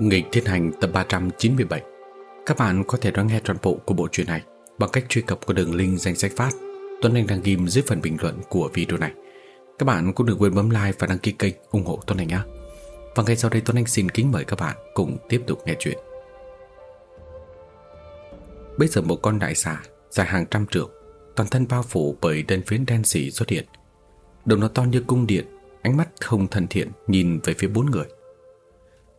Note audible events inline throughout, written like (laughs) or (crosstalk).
Nghịch Thiên Hành tập 397 Các bạn có thể đón nghe trọn bộ của bộ truyện này bằng cách truy cập qua đường link danh sách phát Tuấn Anh đang ghim dưới phần bình luận của video này. Các bạn cũng đừng quên bấm like và đăng ký kênh ủng hộ Tuấn Anh nhé. Và ngay sau đây Tuấn Anh xin kính mời các bạn cùng tiếp tục nghe chuyện. Bây giờ một con đại xà dài hàng trăm trượng, toàn thân bao phủ bởi đơn phiến đen sì xuất hiện. Đầu nó to như cung điện, ánh mắt không thân thiện nhìn về phía bốn người.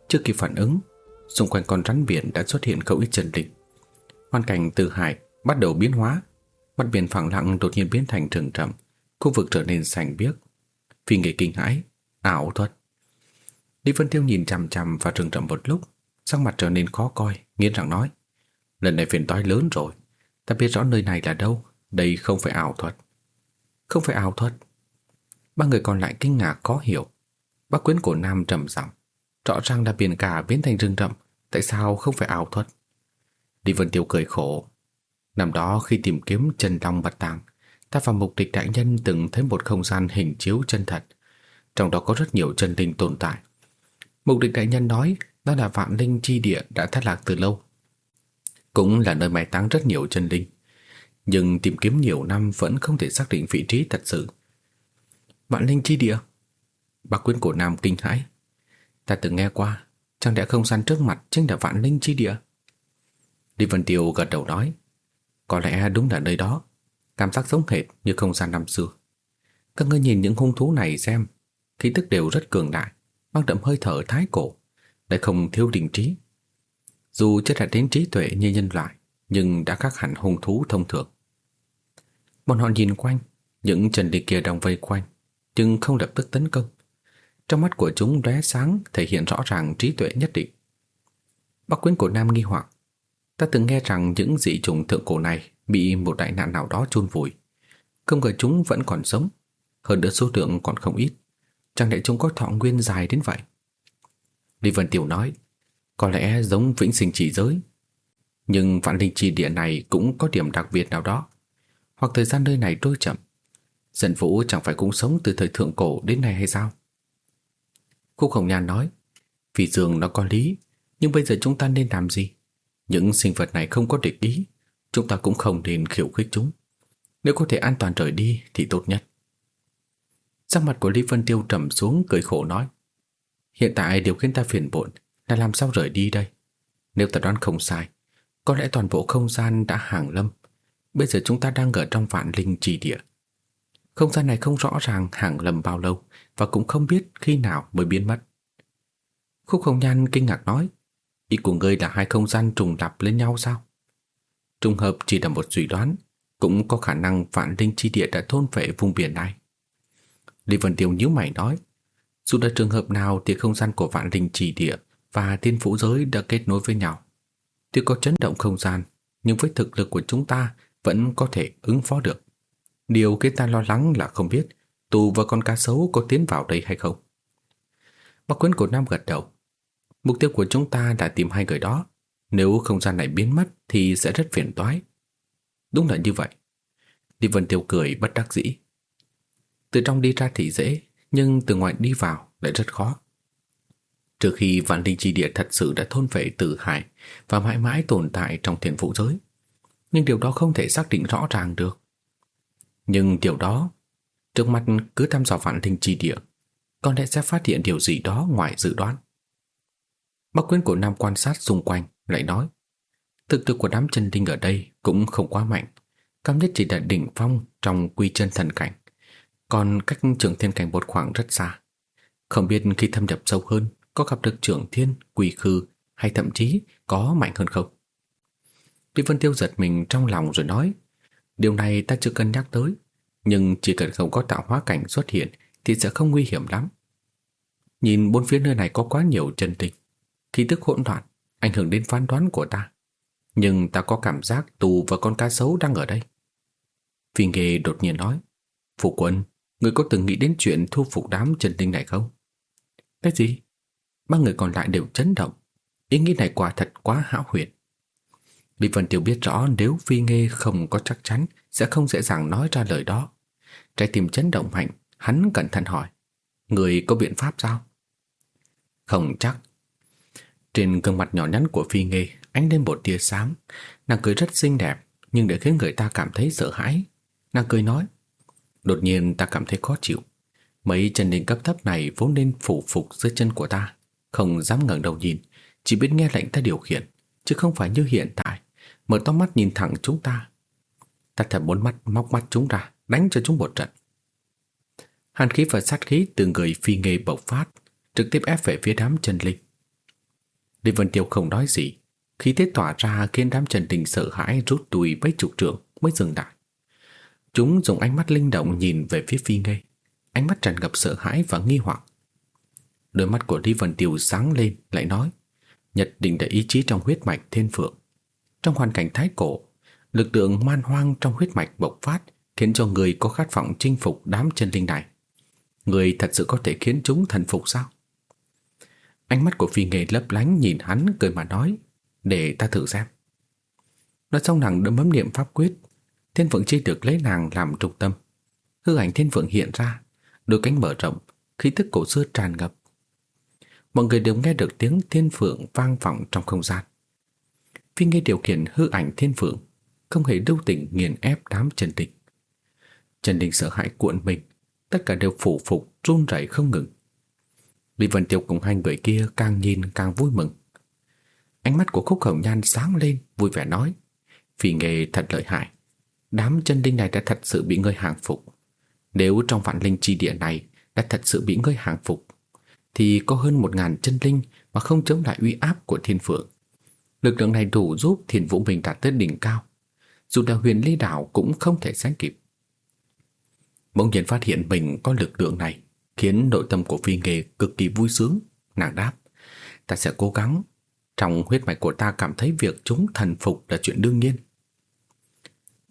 Trước khi phản ứng, xung quanh con rắn biển đã xuất hiện không ít chân linh. Hoàn cảnh từ hải bắt đầu biến hóa, mặt biển phẳng lặng đột nhiên biến thành rừng rậm, khu vực trở nên xanh biếc. Phi nghề kinh hãi, ảo thuật. Lý Vân Tiêu nhìn chằm chằm vào rừng rậm một lúc, sắc mặt trở nên khó coi, nghiến răng nói: "Lần này phiền toái lớn rồi, ta biết rõ nơi này là đâu, đây không phải ảo thuật." "Không phải ảo thuật?" Ba người còn lại kinh ngạc khó hiểu. Bác quyến của Nam trầm giọng, Rõ ràng là biển cả biến thành rừng rậm, Tại sao không phải ảo thuật? Đi Vân Tiêu cười khổ. Năm đó khi tìm kiếm chân long bạch tàng Ta và mục địch đại nhân từng thấy một không gian hình chiếu chân thật. Trong đó có rất nhiều chân linh tồn tại. Mục địch đại nhân nói, Đó là vạn linh chi địa đã thất lạc từ lâu. Cũng là nơi mai táng rất nhiều chân linh. Nhưng tìm kiếm nhiều năm Vẫn không thể xác định vị trí thật sự. Vạn linh chi địa? Bác quyến của Nam kinh hãi. Ta từng nghe qua Chẳng lẽ không gian trước mặt chính là vạn linh chi địa. Lý Vân Tiêu gật đầu nói, Có lẽ đúng là nơi đó, Cảm giác giống hệt như không gian năm xưa. Các ngươi nhìn những hung thú này xem, Khí tức đều rất cường đại, Mang đậm hơi thở thái cổ Để không thiếu đình trí. Dù chưa đạt đến trí tuệ như nhân loại, Nhưng đã khác hẳn hung thú thông thường. Bọn họ nhìn quanh, Những trần địch kia đang vây quanh, Nhưng không lập tức tấn công trong mắt của chúng lóe sáng thể hiện rõ ràng trí tuệ nhất định. Bác quyến của Nam nghi hoặc. Ta từng nghe rằng những dị trùng thượng cổ này bị một đại nạn nào đó chôn vùi. Không ngờ chúng vẫn còn sống. Hơn nữa số lượng còn không ít. Chẳng lẽ chúng có thọ nguyên dài đến vậy? Lý Vân Tiểu nói, có lẽ giống vĩnh sinh chỉ giới. Nhưng vạn linh trì địa này cũng có điểm đặc biệt nào đó. Hoặc thời gian nơi này trôi chậm. Dân vũ chẳng phải cũng sống từ thời thượng cổ đến nay hay sao? Khúc Hồng Nhan nói, Vì dường nó có lý, Nhưng bây giờ chúng ta nên làm gì? Những sinh vật này không có địch ý, Chúng ta cũng không nên khiêu khích chúng. Nếu có thể an toàn rời đi thì tốt nhất. Sắc mặt của Lý Vân Tiêu trầm xuống, cười khổ nói, Hiện tại điều khiến ta phiền bộn Là làm sao rời đi đây? Nếu ta đoán không sai, Có lẽ toàn bộ không gian đã hàng lâm. Bây giờ chúng ta đang ở trong vạn linh trì địa không gian này không rõ ràng hàng lầm bao lâu và cũng không biết khi nào mới biến mất. Khúc Hồng Nhan kinh ngạc nói, ý của ngươi là hai không gian trùng lặp lên nhau sao? Trùng hợp chỉ là một suy đoán, cũng có khả năng vạn linh chi địa đã thôn phệ vùng biển này. Lý Vân Tiêu nhíu mày nói, dù là trường hợp nào thì không gian của vạn linh chi địa và thiên phủ giới đã kết nối với nhau. Tuy có chấn động không gian, nhưng với thực lực của chúng ta vẫn có thể ứng phó được. Điều khiến ta lo lắng là không biết Tù và con cá sấu có tiến vào đây hay không. Bác quyến của Nam gật đầu. Mục tiêu của chúng ta là tìm hai người đó. Nếu không gian này biến mất thì sẽ rất phiền toái. Đúng là như vậy. Đi Vân Tiêu cười bất đắc dĩ. Từ trong đi ra thì dễ, nhưng từ ngoài đi vào lại rất khó. Trừ khi vạn linh chi địa thật sự đã thôn phệ tử hải và mãi mãi tồn tại trong thiền phụ giới. Nhưng điều đó không thể xác định rõ ràng được. Nhưng điều đó, trước mặt cứ thăm dò vạn linh chi địa, con lẽ sẽ phát hiện điều gì đó ngoài dự đoán. Bác quyến của Nam quan sát xung quanh, lại nói, thực lực của đám chân linh ở đây cũng không quá mạnh, cam nhất chỉ là đỉnh phong trong quy chân thần cảnh, còn cách trưởng thiên cảnh một khoảng rất xa. Không biết khi thâm nhập sâu hơn, có gặp được trưởng thiên, quỷ khư hay thậm chí có mạnh hơn không? Lý Vân Tiêu giật mình trong lòng rồi nói, Điều này ta chưa cân nhắc tới nhưng chỉ cần không có tạo hóa cảnh xuất hiện Thì sẽ không nguy hiểm lắm. Nhìn bốn phía nơi này có quá nhiều chân tinh Khí tức hỗn loạn, Ảnh hưởng đến phán đoán của ta. Nhưng ta có cảm giác tù và con cá sấu đang ở đây. Phi Nghê đột nhiên nói Phụ quân, Người có từng nghĩ đến chuyện thu phục đám chân tinh này không? Cái gì? Ba người còn lại đều chấn động. Ý nghĩ này quả thật quá hão huyền. Lý Vân Tiêu biết rõ nếu Phi Nghê không có chắc chắn sẽ không dễ dàng nói ra lời đó. Trái tim chấn động mạnh, hắn cẩn thận hỏi. Người có biện pháp sao? Không chắc. Trên gương mặt nhỏ nhắn của Phi Nghê ánh lên một tia sáng, nàng cười rất xinh đẹp, nhưng để khiến người ta cảm thấy sợ hãi. Nàng cười nói, đột nhiên ta cảm thấy khó chịu. Mấy chân linh cấp thấp này vốn nên phủ phục dưới chân của ta, không dám ngẩng đầu nhìn, chỉ biết nghe lệnh ta điều khiển, chứ không phải như hiện tại, mở to mắt nhìn thẳng chúng ta. Ta thật muốn mắt móc mắt chúng ra, đánh cho chúng một trận. Hàn khí và sát khí từ người phi nghề bộc phát, trực tiếp ép về phía đám chân linh. Lý Vân Tiêu không nói gì, khí thế tỏa ra khiến đám Trần Đình sợ hãi rút đùi mấy chục trượng mới dừng lại. Chúng dùng ánh mắt linh động nhìn về phía phi ngây, ánh mắt tràn ngập sợ hãi và nghi hoặc. Đôi mắt của Lý Vân Tiêu sáng lên lại nói, Nhật định để ý chí trong huyết mạch thiên phượng. Trong hoàn cảnh thái cổ, lực lượng man hoang trong huyết mạch bộc phát khiến cho người có khát vọng chinh phục đám chân linh này. Người thật sự có thể khiến chúng thần phục sao? Ánh mắt của phi nghề lấp lánh nhìn hắn cười mà nói, để ta thử xem. Nói xong nàng đấm bấm niệm pháp quyết, thiên phượng chi được lấy nàng làm trung tâm. Hư ảnh thiên phượng hiện ra, đôi cánh mở rộng, khí tức cổ xưa tràn ngập. Mọi người đều nghe được tiếng thiên phượng vang vọng trong không gian. Phi nghe điều khiển hư ảnh thiên phượng, không hề lưu tình nghiền ép đám Trần Đình. Trần Đình sợ hãi cuộn mình, tất cả đều phủ phục run rẩy không ngừng. Lý Vân Tiêu cùng hai người kia càng nhìn càng vui mừng. Ánh mắt của Khúc Hồng Nhan sáng lên, vui vẻ nói: "Phi nghề thật lợi hại, đám chân linh này đã thật sự bị ngươi hàng phục. Nếu trong vạn linh chi địa này đã thật sự bị ngươi hàng phục, thì có hơn một ngàn chân linh mà không chống lại uy áp của thiên phượng. Lực lượng này đủ giúp thiên vũ mình đạt tới đỉnh cao. Dù là huyền ly đảo cũng không thể sánh kịp. Bỗng nhiên phát hiện mình có lực lượng này, khiến nội tâm của phi nghề cực kỳ vui sướng. Nàng đáp, ta sẽ cố gắng. Trong huyết mạch của ta cảm thấy việc chúng thần phục là chuyện đương nhiên.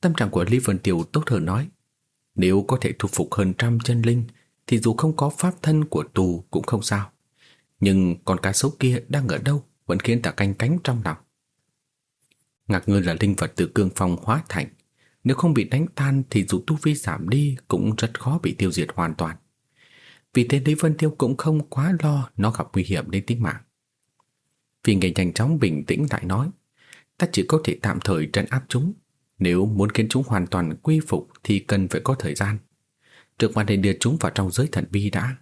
Tâm trạng của Lý Vân Tiêu tốt hơn nói, nếu có thể thu phục hơn trăm chân linh thì dù không có pháp thân của tù cũng không sao. Nhưng con cá sấu kia đang ở đâu vẫn khiến ta canh cánh trong lòng. Ngạc ngư là linh vật từ cương phong hóa thành. Nếu không bị đánh tan thì dù tu vi giảm đi cũng rất khó bị tiêu diệt hoàn toàn. Vì thế Lý Vân Tiêu cũng không quá lo nó gặp nguy hiểm đến tính mạng. Vì ngày nhanh chóng bình tĩnh lại nói, ta chỉ có thể tạm thời trấn áp chúng. Nếu muốn khiến chúng hoàn toàn quy phục thì cần phải có thời gian. Trước mắt nên đưa chúng vào trong giới thần bi đã.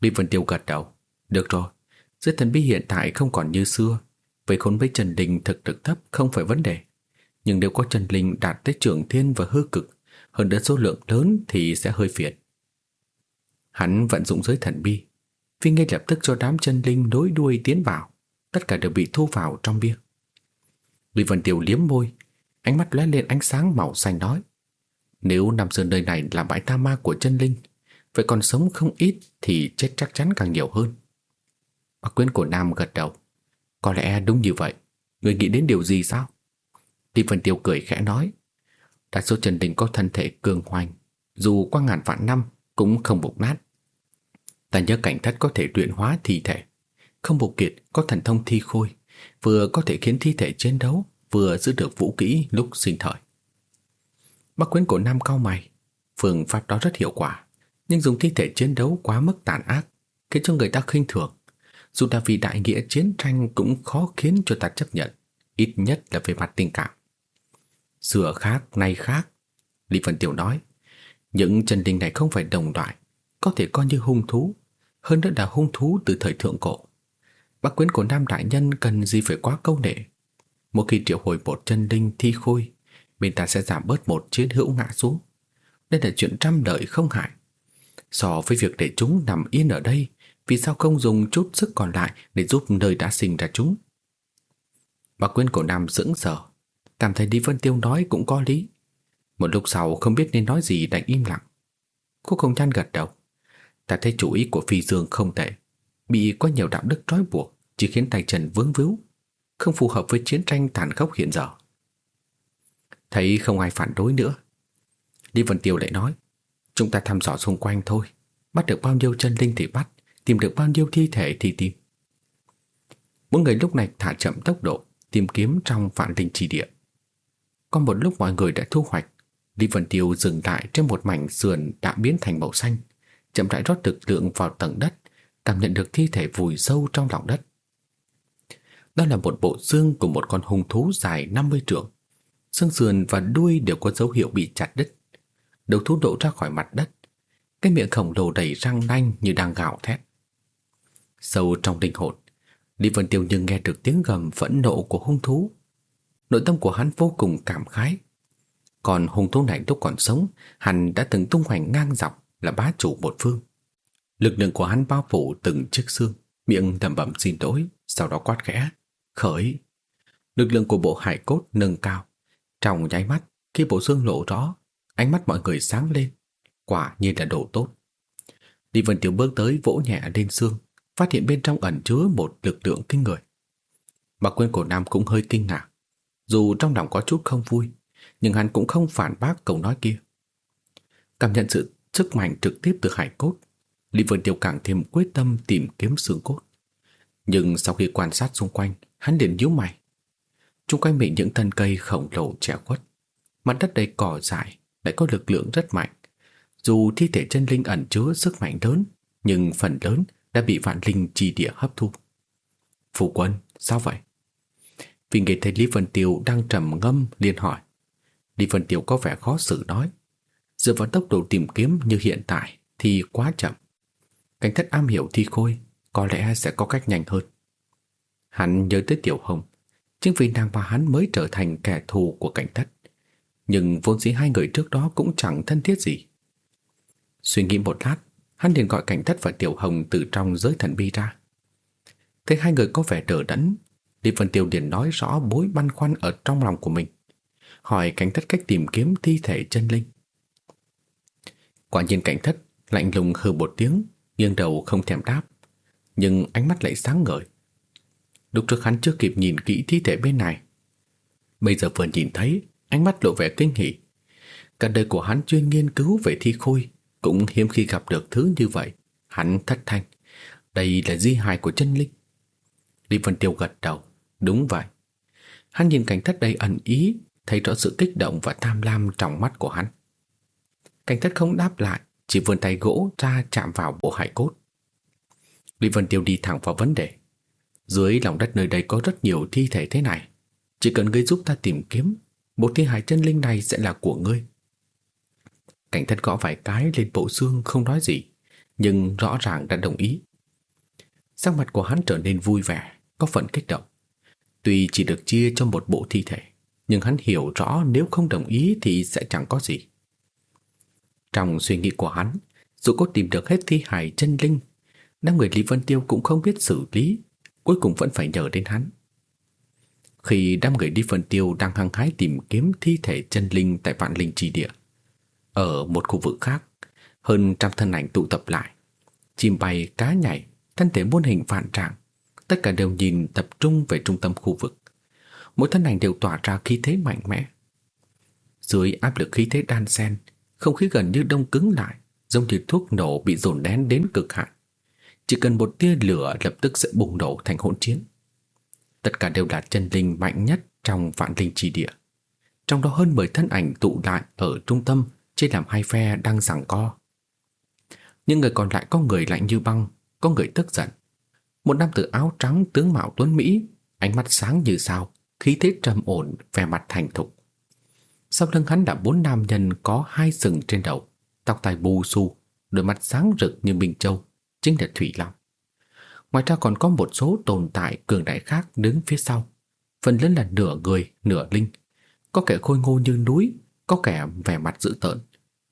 Lý Vân Tiêu gật đầu. Được rồi, giới thần bi hiện tại không còn như xưa. Vậy khốn với Trần Đình thực lực thấp không phải vấn đề. Nhưng nếu có Trần Linh đạt tới trưởng thiên và hư cực, hơn đến số lượng lớn thì sẽ hơi phiền. Hắn vận dụng giới thần bi, vì ngay lập tức cho đám chân linh nối đuôi tiến vào, tất cả đều bị thu vào trong bia. Lý Vân Tiêu liếm môi, ánh mắt lóe lên ánh sáng màu xanh nói: nếu nằm Sơn nơi này là bãi tam ma của chân linh, vậy còn sống không ít thì chết chắc chắn càng nhiều hơn. Bác quyến của Nam gật đầu. Có lẽ đúng như vậy. Người nghĩ đến điều gì sao? Tim Vân Tiêu cười khẽ nói. Đa số trần đình có thân thể cường hoành, dù qua ngàn vạn năm cũng không bục nát. Ta nhớ cảnh thất có thể luyện hóa thi thể. Không bục kiệt có thần thông thi khôi, vừa có thể khiến thi thể chiến đấu, vừa giữ được vũ kỹ lúc sinh thời. Bác quyến của Nam cao mày Phương pháp đó rất hiệu quả Nhưng dùng thi thể chiến đấu quá mức tàn ác Khiến cho người ta khinh thường dù là vì đại nghĩa chiến tranh Cũng khó khiến cho ta chấp nhận Ít nhất là về mặt tình cảm Xưa khác, nay khác Lý Vân Tiểu nói Những chân linh này không phải đồng loại Có thể coi như hung thú Hơn nữa là hung thú từ thời thượng cổ Bác quyến của Nam Đại Nhân cần gì phải quá câu nệ Một khi triệu hồi một chân linh thi khôi bên ta sẽ giảm bớt một chiến hữu ngã xuống. Đây là chuyện trăm đời không hại. So với việc để chúng nằm yên ở đây, vì sao không dùng chút sức còn lại để giúp nơi đã sinh ra chúng? Bà Quyên cổ Nam sững sờ, cảm thấy Lý Vân Tiêu nói cũng có lý. Một lúc sau không biết nên nói gì đành im lặng. Cô không chăn gật đầu. Ta thấy chủ ý của Phi Dương không tệ. Bị có nhiều đạo đức trói buộc chỉ khiến tay trần vướng víu, không phù hợp với chiến tranh tàn khốc hiện giờ. Thấy không ai phản đối nữa Lý Vân Tiêu lại nói Chúng ta thăm dò xung quanh thôi Bắt được bao nhiêu chân linh thì bắt Tìm được bao nhiêu thi thể thì tìm Mỗi người lúc này thả chậm tốc độ, Tìm kiếm trong vạn linh chỉ địa Có một lúc mọi người đã thu hoạch, Lý Vân Tiêu dừng lại trên một mảnh sườn đã biến thành màu xanh, Chậm rãi rót lực lượng vào tầng đất, Cảm nhận được thi thể vùi sâu trong lòng đất Đó là một bộ xương của một con hung thú dài 50 trượng. Xương sườn và đuôi đều có dấu hiệu bị chặt đứt. Đầu thú đổ ra khỏi mặt đất. Cái miệng khổng lồ đầy răng nanh như đang gào thét. Sâu trong linh hồn, Lý Vân Tiêu nhưng nghe được tiếng gầm phẫn nộ của hung thú. Nội tâm của hắn vô cùng cảm khái. Còn hung thú này lúc còn sống, hắn đã từng tung hoành ngang dọc là bá chủ một phương. Lực lượng của hắn bao phủ từng chiếc xương, miệng thầm bẩm xin lỗi, sau đó quát khẽ, khởi. Lực lượng của bộ hải cốt nâng cao. Trong nháy mắt, khi bộ xương lộ rõ, ánh mắt mọi người sáng lên, quả nhiên là đồ tốt. Lý Vân Tiểu bước tới vỗ nhẹ lên xương, phát hiện bên trong ẩn chứa một lực lượng kinh người. Mà quên cổ nam cũng hơi kinh ngạc, dù trong lòng có chút không vui, nhưng hắn cũng không phản bác câu nói kia. Cảm nhận sự sức mạnh trực tiếp từ hải cốt, Lý Vân Tiêu càng thêm quyết tâm tìm kiếm xương cốt. Nhưng sau khi quan sát xung quanh, hắn liền nhíu mày. Trung quanh mình những thân cây khổng lồ trẻ quất, Mặt đất đầy cỏ dại lại có lực lượng rất mạnh. Dù thi thể chân linh ẩn chứa sức mạnh lớn, nhưng phần lớn đã bị vạn linh trì địa hấp thu. Phụ quân, sao vậy? Vì nghe thấy Lý Vân Tiêu đang trầm ngâm liền hỏi. Lý Vân Tiêu có vẻ khó xử nói. Dựa vào tốc độ tìm kiếm như hiện tại thì quá chậm. Cảnh thất am hiểu thi khôi có lẽ sẽ có cách nhanh hơn. Hắn nhớ tới Tiểu Hồng, chính vì nàng và hắn mới trở thành kẻ thù của cảnh thất. Nhưng vốn dĩ hai người trước đó cũng chẳng thân thiết gì. Suy nghĩ một lát, hắn liền gọi cảnh thất và Tiểu Hồng từ trong giới thần bi ra. Thấy hai người có vẻ đỡ đẫn, Lý Vân Tiêu liền nói rõ bối băn khoăn ở trong lòng của mình. Hỏi cảnh thất cách tìm kiếm thi thể chân linh. Quả nhiên cảnh thất lạnh lùng hừ một tiếng, nghiêng đầu không thèm đáp nhưng ánh mắt lại sáng ngời. Lúc trước hắn chưa kịp nhìn kỹ thi thể bên này. Bây giờ vừa nhìn thấy, ánh mắt lộ vẻ kinh hỉ. Cả đời của hắn chuyên nghiên cứu về thi khôi, cũng hiếm khi gặp được thứ như vậy. Hắn thất thanh. Đây là di hài của chân linh. Lý Vân Tiêu gật đầu. Đúng vậy. Hắn nhìn cảnh thất đầy ẩn ý, thấy rõ sự kích động và tham lam trong mắt của hắn. Cảnh thất không đáp lại, chỉ vươn tay gỗ ra chạm vào bộ hải cốt. Lý Vân Tiêu đi thẳng vào vấn đề. Dưới lòng đất nơi đây có rất nhiều thi thể thế này. Chỉ cần ngươi giúp ta tìm kiếm, bộ thi hải chân linh này sẽ là của ngươi. Cảnh thất gõ vài cái lên bộ xương không nói gì, nhưng rõ ràng đã đồng ý. Sắc mặt của hắn trở nên vui vẻ, có phần kích động. Tuy chỉ được chia cho một bộ thi thể, nhưng hắn hiểu rõ nếu không đồng ý thì sẽ chẳng có gì. Trong suy nghĩ của hắn, dù có tìm được hết thi hài chân linh Đám người Lý Vân Tiêu cũng không biết xử lý Cuối cùng vẫn phải nhờ đến hắn Khi đám người Lý Vân Tiêu đang hăng hái tìm kiếm thi thể chân linh tại vạn linh trì địa ở một khu vực khác. Hơn trăm thân ảnh tụ tập lại. Chim bay, cá nhảy, thân thể muôn hình vạn trạng. Tất cả đều nhìn tập trung về trung tâm khu vực. Mỗi thân ảnh đều tỏa ra khí thế mạnh mẽ. Dưới áp lực khí thế đan xen Không khí gần như đông cứng lại Giống như thuốc nổ bị dồn nén đến cực hạn. Chỉ cần một tia lửa lập tức sẽ bùng nổ thành hỗn chiến. Tất cả đều là chân linh mạnh nhất trong vạn linh trì địa. Trong đó hơn 10 thân ảnh tụ lại ở trung tâm chia làm hai phe đang giằng co. Những người còn lại có người lạnh như băng, có người tức giận. Một nam tử áo trắng tướng mạo tuấn Mỹ, ánh mắt sáng như sao, khí thế trầm ổn, vẻ mặt thành thục. Sau lưng hắn là bốn nam nhân có hai sừng trên đầu, tóc tai bù xù, đôi mắt sáng rực như minh châu, chính là Thủy Long. Ngoài ra còn có một số tồn tại cường đại khác đứng phía sau, phần lớn là nửa người, nửa linh. Có kẻ khôi ngô như núi, có kẻ vẻ mặt dữ tợn,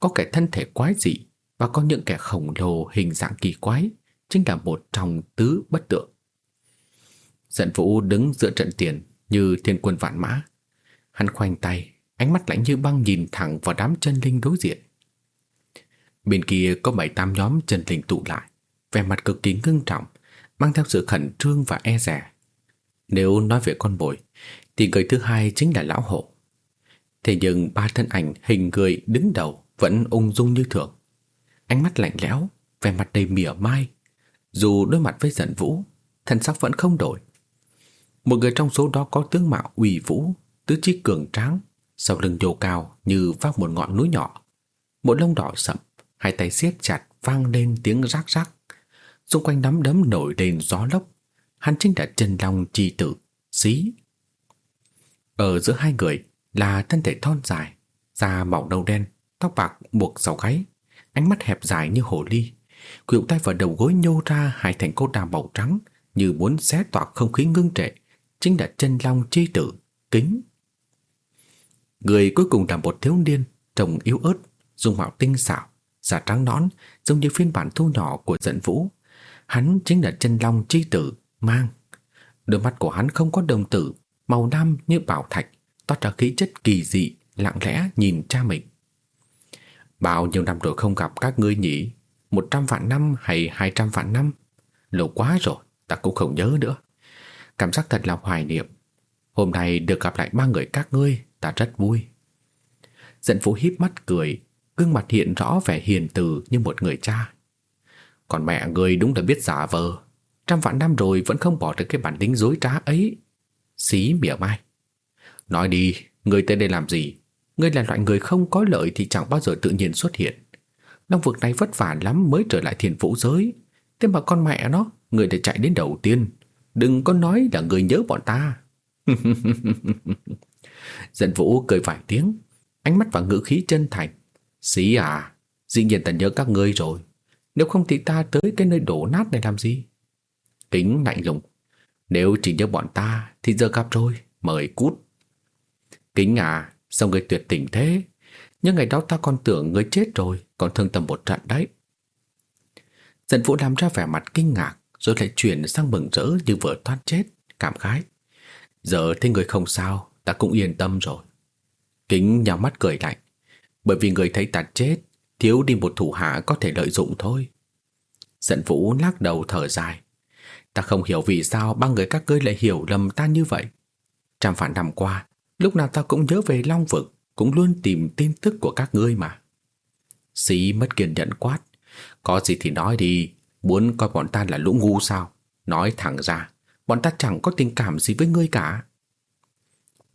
có kẻ thân thể quái dị và có những kẻ khổng lồ hình dạng kỳ quái, chính là một trong tứ bất tượng. Giận Vũ đứng giữa trận tiền như thiên quân vạn mã. Hắn khoanh tay, ánh mắt lạnh như băng nhìn thẳng vào đám chân linh đối diện. Bên kia có bảy tám nhóm chân linh tụ lại vẻ mặt cực kỳ ngưng trọng, mang theo sự khẩn trương và e dè. Nếu nói về con bồi, thì người thứ hai chính là lão hổ. Thế nhưng ba thân ảnh hình người đứng đầu vẫn ung dung như thường. Ánh mắt lạnh lẽo, vẻ mặt đầy mỉa mai. Dù đối mặt với giận vũ, thần sắc vẫn không đổi. Một người trong số đó có tướng mạo uy vũ, tứ chi cường tráng, sau lưng nhô cao như vác một ngọn núi nhỏ. Một lông đỏ sậm, hai tay siết chặt vang lên tiếng rắc rắc. Xung quanh nắm đấm nổi lên gió lốc Hắn chính là chân long chi tử Xí. Ở giữa hai người là thân thể thon dài, da mỏng nâu đen, tóc bạc buộc sau gáy, ánh mắt hẹp dài như hồ ly. Khuỷu tay vào đầu gối nhô ra hai thành cốt đà màu trắng như muốn xé toạc không khí ngưng trệ, chính là chân long chi tử, kính. Người cuối cùng là một thiếu niên, trông yếu ớt, dung mạo tinh xảo, da trắng nõn, giống như phiên bản thu nhỏ của giận vũ. Hắn chính là chân long chi tử, mang. Đôi mắt của hắn không có đồng tử, màu lam như bảo thạch, toát ra khí chất kỳ dị, lặng lẽ nhìn cha mình. Bao nhiêu năm rồi không gặp các ngươi nhỉ? Một trăm vạn năm hay hai trăm vạn năm? Lâu quá rồi, ta cũng không nhớ nữa. Cảm giác thật là hoài niệm. Hôm nay được gặp lại ba người các ngươi, ta rất vui. Dẫn vũ híp mắt cười, gương mặt hiện rõ vẻ hiền từ như một người cha. Còn mẹ người đúng là biết giả vờ, trăm vạn năm rồi vẫn không bỏ được cái bản tính dối trá ấy. Xí mỉa mai. Nói đi, người tới đây làm gì? Ngươi là loại người không có lợi thì chẳng bao giờ tự nhiên xuất hiện. Long vực này vất vả lắm mới trở lại thiền vũ giới. Thế mà con mẹ nó, người để chạy đến đầu tiên. Đừng có nói là người nhớ bọn ta. (laughs) Dân vũ cười vài tiếng, ánh mắt và ngữ khí chân thành. Xí à, dĩ nhiên ta nhớ các ngươi rồi. Nếu không thì ta tới cái nơi đổ nát này làm gì? Kính lạnh lùng. Nếu chỉ nhớ bọn ta thì giờ gặp rồi, mời cút. Kính à, sao người tuyệt tình thế? Nhưng ngày đó ta còn tưởng người chết rồi, còn thương tâm một trận đấy. Dân vũ làm ra vẻ mặt kinh ngạc, rồi lại chuyển sang mừng rỡ như vừa thoát chết, cảm khái. Giờ thấy người không sao, ta cũng yên tâm rồi. Kính nhào mắt cười lạnh, bởi vì người thấy ta chết, thiếu đi một thủ hạ có thể lợi dụng thôi. Dận vũ lắc đầu thở dài. Ta không hiểu vì sao ba người các ngươi lại hiểu lầm ta như vậy. Trăm phản năm qua, lúc nào ta cũng nhớ về Long Vực, cũng luôn tìm tin tức của các ngươi mà. Sĩ mất kiên nhẫn quát. Có gì thì nói đi, muốn coi bọn ta là lũ ngu sao? Nói thẳng ra, bọn ta chẳng có tình cảm gì với ngươi cả.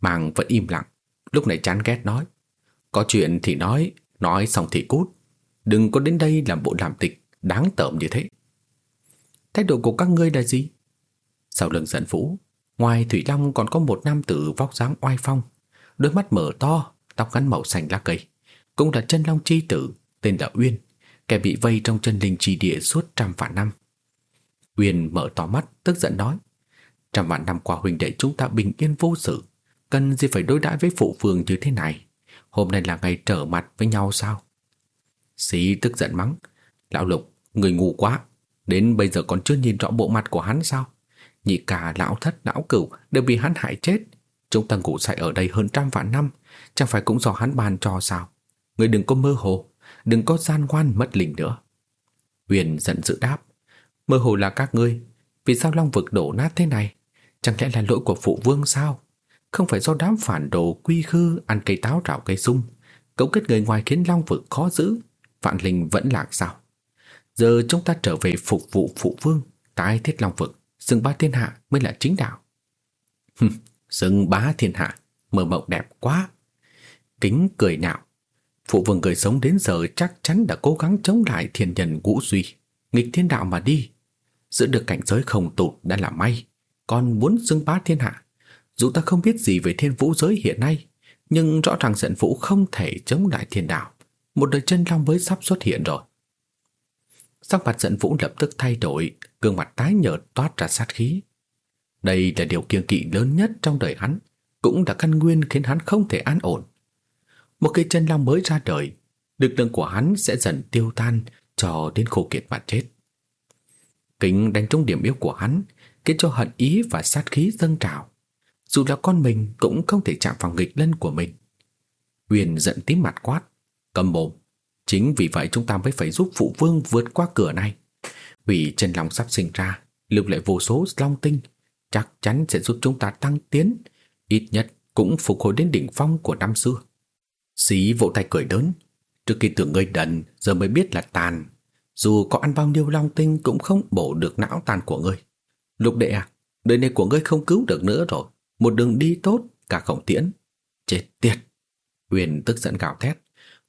Màng vẫn im lặng, lúc này chán ghét nói. Có chuyện thì nói, nói xong thì cút. Đừng có đến đây làm bộ làm tịch, đáng tởm như thế. Thái độ của các ngươi là gì? Sau lưng giận vũ, ngoài Thủy Long còn có một nam tử vóc dáng oai phong, đôi mắt mở to, tóc ngắn màu xanh lá cây, cũng là chân long chi tử, tên là Uyên, kẻ bị vây trong chân linh trì địa suốt trăm vạn năm. Uyên mở to mắt, tức giận nói, trăm vạn năm qua huynh đệ chúng ta bình yên vô sự, cần gì phải đối đãi với phụ vương như thế này? Hôm nay là ngày trở mặt với nhau sao? Sĩ tức giận mắng, lão lục, người ngu quá, đến bây giờ còn chưa nhìn rõ bộ mặt của hắn sao? Nhị cả lão thất lão cửu đều bị hắn hại chết. Chúng ta ngủ say ở đây hơn trăm vạn năm, chẳng phải cũng do hắn bàn cho sao? Người đừng có mơ hồ, đừng có gian ngoan mất lình nữa. Huyền giận dữ đáp, mơ hồ là các ngươi, vì sao long vực đổ nát thế này? Chẳng lẽ là lỗi của phụ vương sao? Không phải do đám phản đồ quy khư ăn cây táo rào cây sung, cấu kết người ngoài khiến long vực khó giữ, vạn linh vẫn lạc sao? Giờ chúng ta trở về phục vụ phụ vương, tái thiết long vực, xưng bá thiên hạ mới là chính đạo. xưng bá thiên hạ, mơ mộng đẹp quá. Kính cười nạo, phụ vương người sống đến giờ chắc chắn đã cố gắng chống lại thiên nhân ngũ duy, nghịch thiên đạo mà đi. Giữ được cảnh giới không tụt đã là may, còn muốn xưng bá thiên hạ. Dù ta không biết gì về thiên vũ giới hiện nay, nhưng rõ ràng giận vũ không thể chống lại thiên đạo. Một đời chân long mới sắp xuất hiện rồi. Sắc mặt giận vũ lập tức thay đổi, gương mặt tái nhợt toát ra sát khí. Đây là điều kiêng kỵ lớn nhất trong đời hắn, cũng là căn nguyên khiến hắn không thể an ổn. Một cây chân long mới ra đời, lực lượng của hắn sẽ dần tiêu tan cho đến khô kiệt mà chết. Kính đánh trúng điểm yếu của hắn, khiến cho hận ý và sát khí dâng trào. Dù là con mình cũng không thể chạm vào nghịch lân của mình. Huyền giận tím mặt quát, cầm mồm. Chính vì vậy chúng ta mới phải giúp phụ vương vượt qua cửa này. Vì chân long sắp sinh ra, lưu lại vô số long tinh, chắc chắn sẽ giúp chúng ta tăng tiến, ít nhất cũng phục hồi đến đỉnh phong của năm xưa. Xí vỗ tay cười đớn, trước khi tưởng ngươi đần, giờ mới biết là tàn. Dù có ăn bao nhiêu long tinh cũng không bổ được não tàn của ngươi. Lục đệ à, đời này của ngươi không cứu được nữa rồi. Một đường đi tốt, cả khổng tiễn. Chết tiệt! Huyền tức giận gào thét.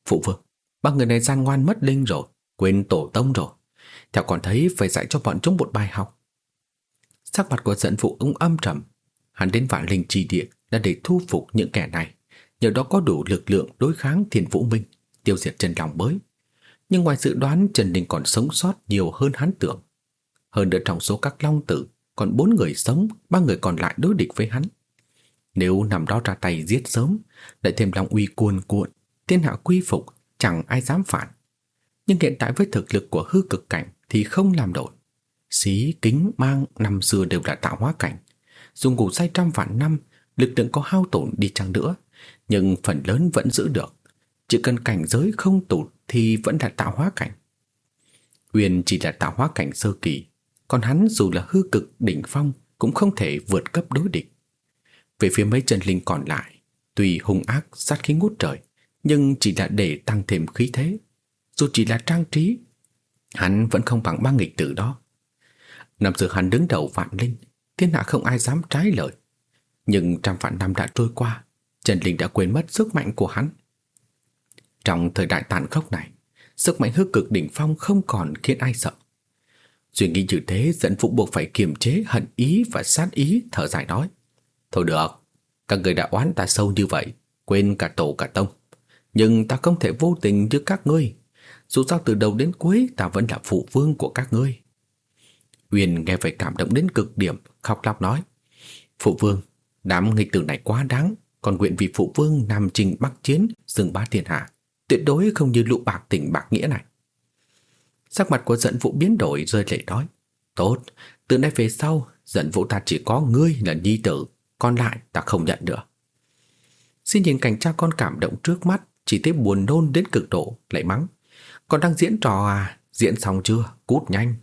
Phụ vương, ba người này gian ngoan mất linh rồi, quên tổ tông rồi. Theo còn thấy phải dạy cho bọn chúng một bài học. Sắc mặt của giận phụ ung âm trầm. Hắn đến vạn linh trì địa là để thu phục những kẻ này, nhờ đó có đủ lực lượng đối kháng thiên vũ minh, tiêu diệt Trần Long mới Nhưng ngoài dự đoán Trần Đình còn sống sót nhiều hơn hắn tưởng. Hơn nữa trong số các long tử, còn bốn người sống, ba người còn lại đối địch với hắn. Nếu nằm đó ra tay giết sớm, lại thêm long uy cuồn cuộn, thiên hạ quy phục, chẳng ai dám phản. Nhưng hiện tại với thực lực của hư cực cảnh thì không làm nổi. Xí, kính, mang năm xưa đều là tạo hóa cảnh. Dùng ngủ say trăm vạn năm, lực lượng có hao tổn đi chăng nữa, nhưng phần lớn vẫn giữ được. Chỉ cần cảnh giới không tụt thì vẫn là tạo hóa cảnh. Huyền chỉ là tạo hóa cảnh sơ kỳ, còn hắn dù là hư cực đỉnh phong cũng không thể vượt cấp đối địch. Về phía mấy chân linh còn lại, tuy hung ác sát khí ngút trời, nhưng chỉ là để tăng thêm khí thế. Dù chỉ là trang trí, hắn vẫn không bằng ba nghịch tử đó. Năm xưa hắn đứng đầu vạn linh, thiên hạ không ai dám trái lời. Nhưng trăm vạn năm đã trôi qua, Trần Linh đã quên mất sức mạnh của hắn. Trong thời đại tàn khốc này, sức mạnh hư cực đỉnh phong không còn khiến ai sợ. Suy nghĩ như thế dẫn Vũ buộc phải kiềm chế hận ý và sát ý thở dài nói. Thôi được, các người đã oán ta sâu như vậy, quên cả tổ cả tông. Nhưng ta không thể vô tình như các ngươi. Dù sao từ đầu đến cuối ta vẫn là phụ vương của các ngươi. Uyên nghe vậy cảm động đến cực điểm, khóc lóc nói. Phụ vương, đám nghịch tử này quá đáng, còn nguyện vì phụ vương nam trình bắc chiến, dừng bá thiên hạ. Tuyệt đối không như lũ bạc tỉnh bạc nghĩa này. Sắc mặt của giận vũ biến đổi rơi lệ nói. Tốt, từ nay về sau, giận vũ ta chỉ có ngươi là nhi tử, còn lại ta không nhận nữa. Xin nhìn cảnh cha con cảm động trước mắt, chỉ thấy buồn nôn đến cực độ, lại mắng. Còn đang diễn trò à, diễn xong chưa, cút nhanh.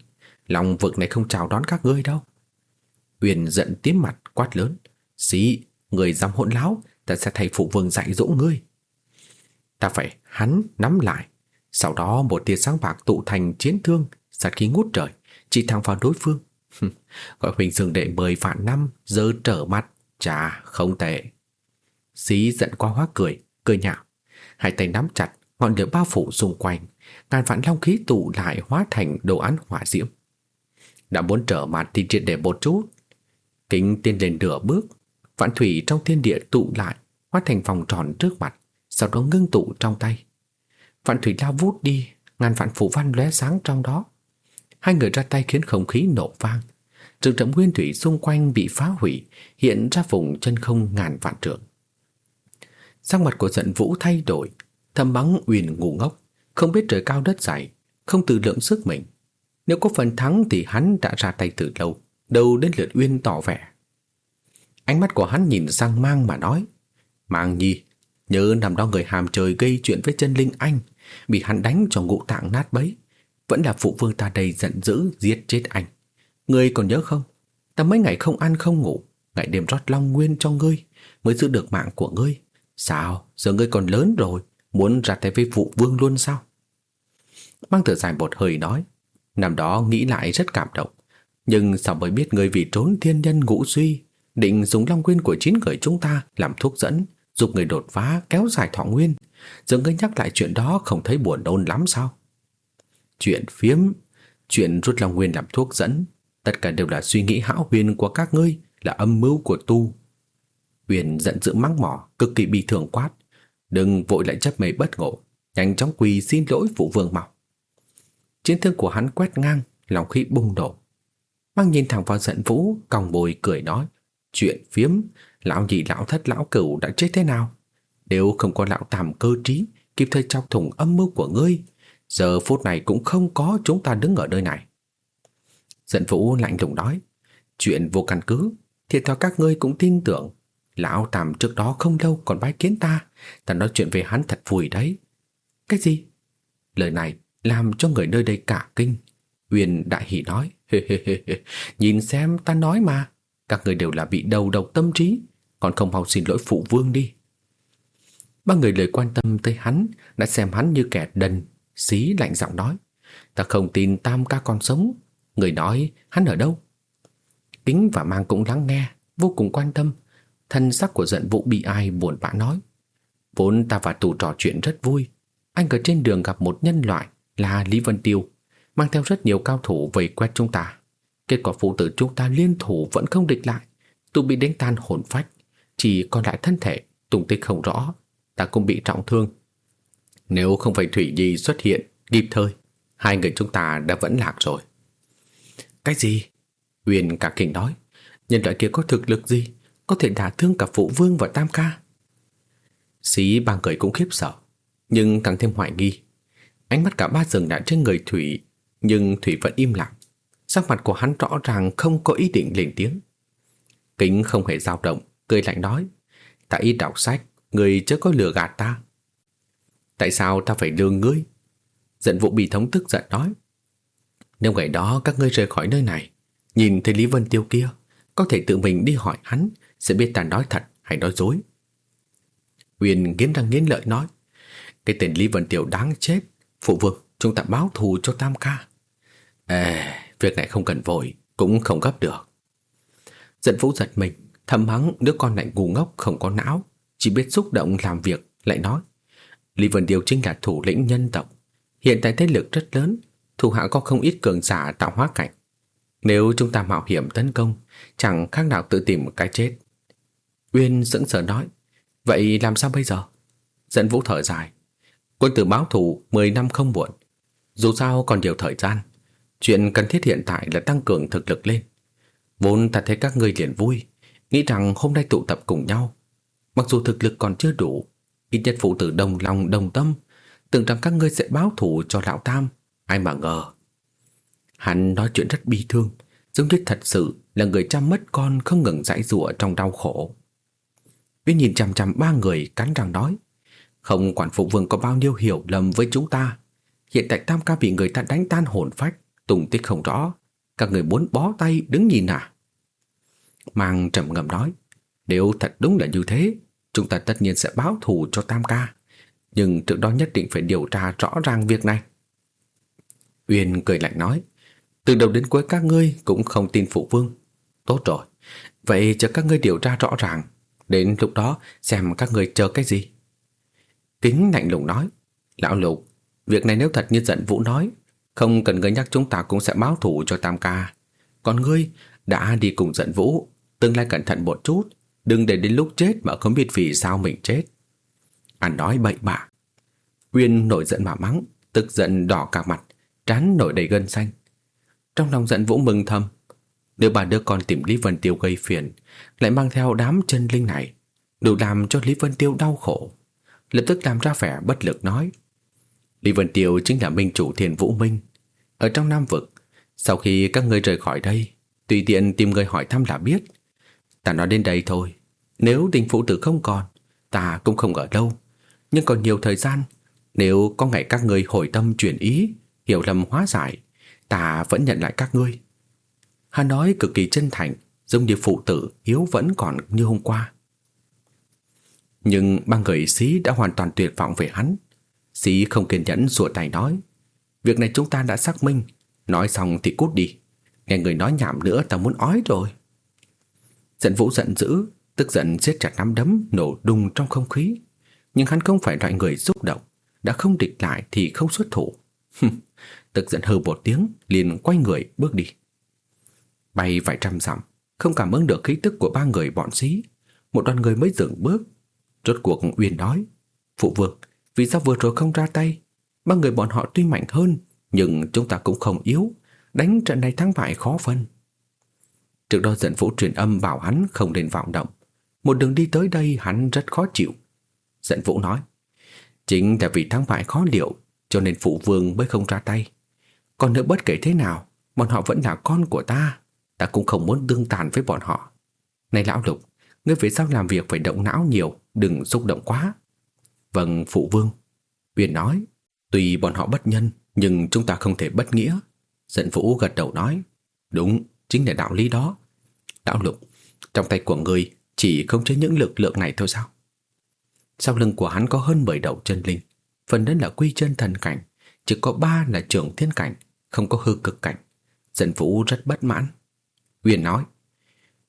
Lòng vực này không chào đón các ngươi đâu. Huyền giận tím mặt, quát lớn. Xí, người dám hỗn láo, ta sẽ thầy phụ vương dạy dỗ ngươi. Ta phải hắn nắm lại. Sau đó một tia sáng bạc tụ thành chiến thương, sát khí ngút trời, chỉ thẳng vào đối phương. Gọi Huỳnh Dương Đệ mười vạn năm, giờ trở mặt, chà, không tệ. Xí giận quá hóa cười, cười nhạo. Hai tay nắm chặt, ngọn lửa bao phủ xung quanh, ngàn vạn long khí tụ lại hóa thành đồ án hỏa diễm. Đã muốn trở mặt thì triệt để một chút. Kính tiên lên nửa bước, vạn thủy trong thiên địa tụ lại, hóa thành vòng tròn trước mặt, sau đó ngưng tụ trong tay. Vạn thủy lao vút đi, ngàn vạn phủ văn lóe sáng trong đó. Hai người ra tay khiến không khí nổ vang. Rừng rậm nguyên thủy xung quanh bị phá hủy, hiện ra vùng chân không ngàn vạn trượng. Sắc mặt của giận vũ thay đổi, thầm mắng uyển ngu ngốc, không biết trời cao đất dày, không tự lượng sức mình. Nếu có phần thắng thì hắn đã ra tay từ lâu, đầu đến lượt uyên tỏ vẻ. Ánh mắt của hắn nhìn sang mang mà nói, Mang nhi, nhớ năm đó người hàm trời gây chuyện với chân linh anh, bị hắn đánh cho ngũ tạng nát bấy. Vẫn là phụ vương ta đây giận dữ giết chết anh. Ngươi còn nhớ không? Ta mấy ngày không ăn không ngủ, ngày đêm rót long nguyên cho ngươi, mới giữ được mạng của ngươi. Sao? Giờ ngươi còn lớn rồi, muốn ra tay với phụ vương luôn sao? Mang thở dài một hơi nói, năm đó nghĩ lại rất cảm động, nhưng sao mới biết người vì trốn thiên nhân ngũ suy, định dùng long nguyên của chín người chúng ta làm thuốc dẫn, giúp người đột phá kéo dài thọ nguyên. Giờ ngươi nhắc lại chuyện đó không thấy buồn nôn lắm sao? Chuyện phiếm, chuyện rút long nguyên làm thuốc dẫn, tất cả đều là suy nghĩ hão huyền của các ngươi, là âm mưu của tu. Huyền giận dữ mắng mỏ, cực kỳ bị thường quát. Đừng vội lại chấp mê bất ngộ, nhanh chóng quỳ xin lỗi phụ vương mau. Chiến thương của hắn quét ngang, lòng khí bùng nổ. Mang nhìn thẳng vào giận vũ, còng bồi cười nói. Chuyện phiếm, lão nhị lão thất lão cửu đã chết thế nào? Nếu không có lão tàm cơ trí, kịp thời chọc thủng âm mưu của ngươi, giờ phút này cũng không có chúng ta đứng ở nơi này. Giận vũ lạnh lùng nói, chuyện vô căn cứ, thiệt thòi các ngươi cũng tin tưởng. Lão Tam trước đó không lâu còn bái kiến ta, ta nói chuyện về hắn thật vui đấy. Cái gì? Lời này làm cho người nơi đây cả kinh. Huyền đại hỷ nói, hê hê hê, nhìn xem ta nói mà, các người đều là bị đầu độc tâm trí, còn không mau xin lỗi phụ vương đi. Ba người lời quan tâm tới hắn đã xem hắn như kẻ đần, xí lạnh giọng nói. Ta không tin tam ca còn sống. Người nói hắn ở đâu? Kính và mang cũng lắng nghe, vô cùng quan tâm. Thân sắc của giận vụ bị ai buồn bã nói. Vốn ta và tù trò chuyện rất vui. Anh ở trên đường gặp một nhân loại là Lý Vân Tiêu, mang theo rất nhiều cao thủ vây quét chúng ta. Kết quả phụ tử chúng ta liên thủ vẫn không địch lại. Tu bị đánh tan hồn phách, chỉ còn lại thân thể, tung tích không rõ, ta cũng bị trọng thương. Nếu không phải Thủy Nhi xuất hiện kịp thời, hai người chúng ta đã vẫn lạc rồi. Cái gì? Uyên cả kinh nói, nhân loại kia có thực lực gì, có thể đả thương cả phụ vương và tam ca? Sĩ bàng cười cũng khiếp sợ, nhưng càng thêm hoài nghi. Ánh mắt cả ba dừng lại trên người Thủy, nhưng Thủy vẫn im lặng. Sắc mặt của hắn rõ ràng không có ý định lên tiếng. Kính không hề dao động, cười lạnh nói, ta ít đọc sách, người chớ có lừa gạt ta. Tại sao ta phải lừa ngươi? Giận vụ bị thống tức giận nói. Nếu ngày đó các ngươi rời khỏi nơi này, nhìn thấy Lý Vân Tiêu kia, có thể tự mình đi hỏi hắn, sẽ biết ta nói thật hay nói dối. Huyền nghiến răng nghiến lợi nói, cái tên Lý Vân Tiêu đáng chết, phụ vương, chúng ta báo thù cho Tam ca. Ê, việc này không cần vội, cũng không gấp được. Giận vũ giật mình, thầm mắng đứa con lại ngu ngốc không có não, chỉ biết xúc động làm việc, lại nói. Lý Vân Tiêu chính là thủ lĩnh nhân tộc, hiện tại thế lực rất lớn, thủ hạ có không ít cường giả tạo hóa cảnh. Nếu chúng ta mạo hiểm tấn công, chẳng khác nào tự tìm một cái chết. Uyên sững sờ nói, vậy làm sao bây giờ? Dẫn vũ thở dài, quân tử báo thù 10 năm không muộn. Dù sao còn nhiều thời gian, chuyện cần thiết hiện tại là tăng cường thực lực lên. Vốn ta thấy các ngươi liền vui, nghĩ rằng hôm nay tụ tập cùng nhau. Mặc dù thực lực còn chưa đủ, ít nhất phụ tử đồng lòng đồng tâm, tưởng rằng các ngươi sẽ báo thù cho lão tam, ai mà ngờ. Hắn nói chuyện rất bi thương, giống như thật sự là người cha mất con không ngừng dãi dụa trong đau khổ. Viên nhìn chằm chằm ba người cắn răng nói, không quản phụ vương có bao nhiêu hiểu lầm với chúng ta, hiện tại tam ca bị người ta đánh tan hồn phách, tùng tích không rõ, các người muốn bó tay đứng nhìn à? Mang trầm ngầm nói, nếu thật đúng là như thế, chúng ta tất nhiên sẽ báo thù cho tam ca, nhưng trước đó nhất định phải điều tra rõ ràng việc này. Uyên cười lạnh nói, từ đầu đến cuối các ngươi cũng không tin phụ vương. Tốt rồi, vậy chờ các ngươi điều tra rõ ràng, đến lúc đó xem các người chờ cái gì. Kính lạnh lùng nói, lão lục, việc này nếu thật như giận vũ nói, không cần ngươi nhắc chúng ta cũng sẽ báo thủ cho tam ca. Còn ngươi đã đi cùng giận vũ, tương lai cẩn thận một chút, đừng để đến lúc chết mà không biết vì sao mình chết. Anh nói bậy bạ. Uyên nổi giận mà mắng, tức giận đỏ cả mặt, trán nổi đầy gân xanh. Trong lòng giận vũ mừng thầm, nếu bà đưa con tìm Lý Vân Tiêu gây phiền, lại mang theo đám chân linh này, đủ làm cho Lý Vân Tiêu đau khổ. Lập tức làm ra vẻ bất lực nói. Lý Vân Tiêu chính là minh chủ thiền vũ minh. Ở trong Nam Vực, sau khi các ngươi rời khỏi đây, tùy tiện tìm người hỏi thăm là biết. Ta nói đến đây thôi, nếu Đình phụ tử không còn, ta cũng không ở đâu. Nhưng còn nhiều thời gian, nếu có ngày các ngươi hồi tâm chuyển ý, hiểu lầm hóa giải, ta vẫn nhận lại các ngươi. Hắn nói cực kỳ chân thành, giống như phụ tử yếu vẫn còn như hôm qua. Nhưng ba người xí đã hoàn toàn tuyệt vọng về hắn. Xí không kiên nhẫn sủa tay nói, việc này chúng ta đã xác minh, nói xong thì cút đi. Nghe người nói nhảm nữa ta muốn ói rồi. Giận vũ giận dữ, tức giận siết chặt nắm đấm nổ đùng trong không khí. Nhưng hắn không phải loại người xúc động, đã không địch lại thì không xuất thủ. (laughs) tức giận hừ một tiếng, liền quay người bước đi. Bay vài trăm dặm, không cảm ứng được khí tức của ba người bọn sĩ, Một đoàn người mới dừng bước. Rốt cuộc Uyên nói, Phụ vương, vì sao vừa rồi không ra tay? Ba người bọn họ tuy mạnh hơn, nhưng chúng ta cũng không yếu. Đánh trận này thắng bại khó phân. Trước đó dẫn vũ truyền âm bảo hắn không nên vọng động. Một đường đi tới đây hắn rất khó chịu. Dẫn vũ nói, chính là vì thắng bại khó liệu cho nên phụ vương mới không ra tay. Còn nữa bất kể thế nào, bọn họ vẫn là con của ta. Ta cũng không muốn tương tàn với bọn họ. Này lão lục, ngươi về sau làm việc phải động não nhiều, đừng xúc động quá. Vâng, phụ vương. Uyển nói, tuy bọn họ bất nhân, nhưng chúng ta không thể bất nghĩa. giận vũ gật đầu nói, đúng, chính là đạo lý đó. Lão lục, trong tay của ngươi chỉ không chế những lực lượng này thôi sao? Sau lưng của hắn có hơn 10 đầu chân linh, phần lớn là quy chân thần cảnh, chỉ có ba là trưởng thiên cảnh, không có hư cực cảnh. giận Vũ rất bất mãn. Uyển nói,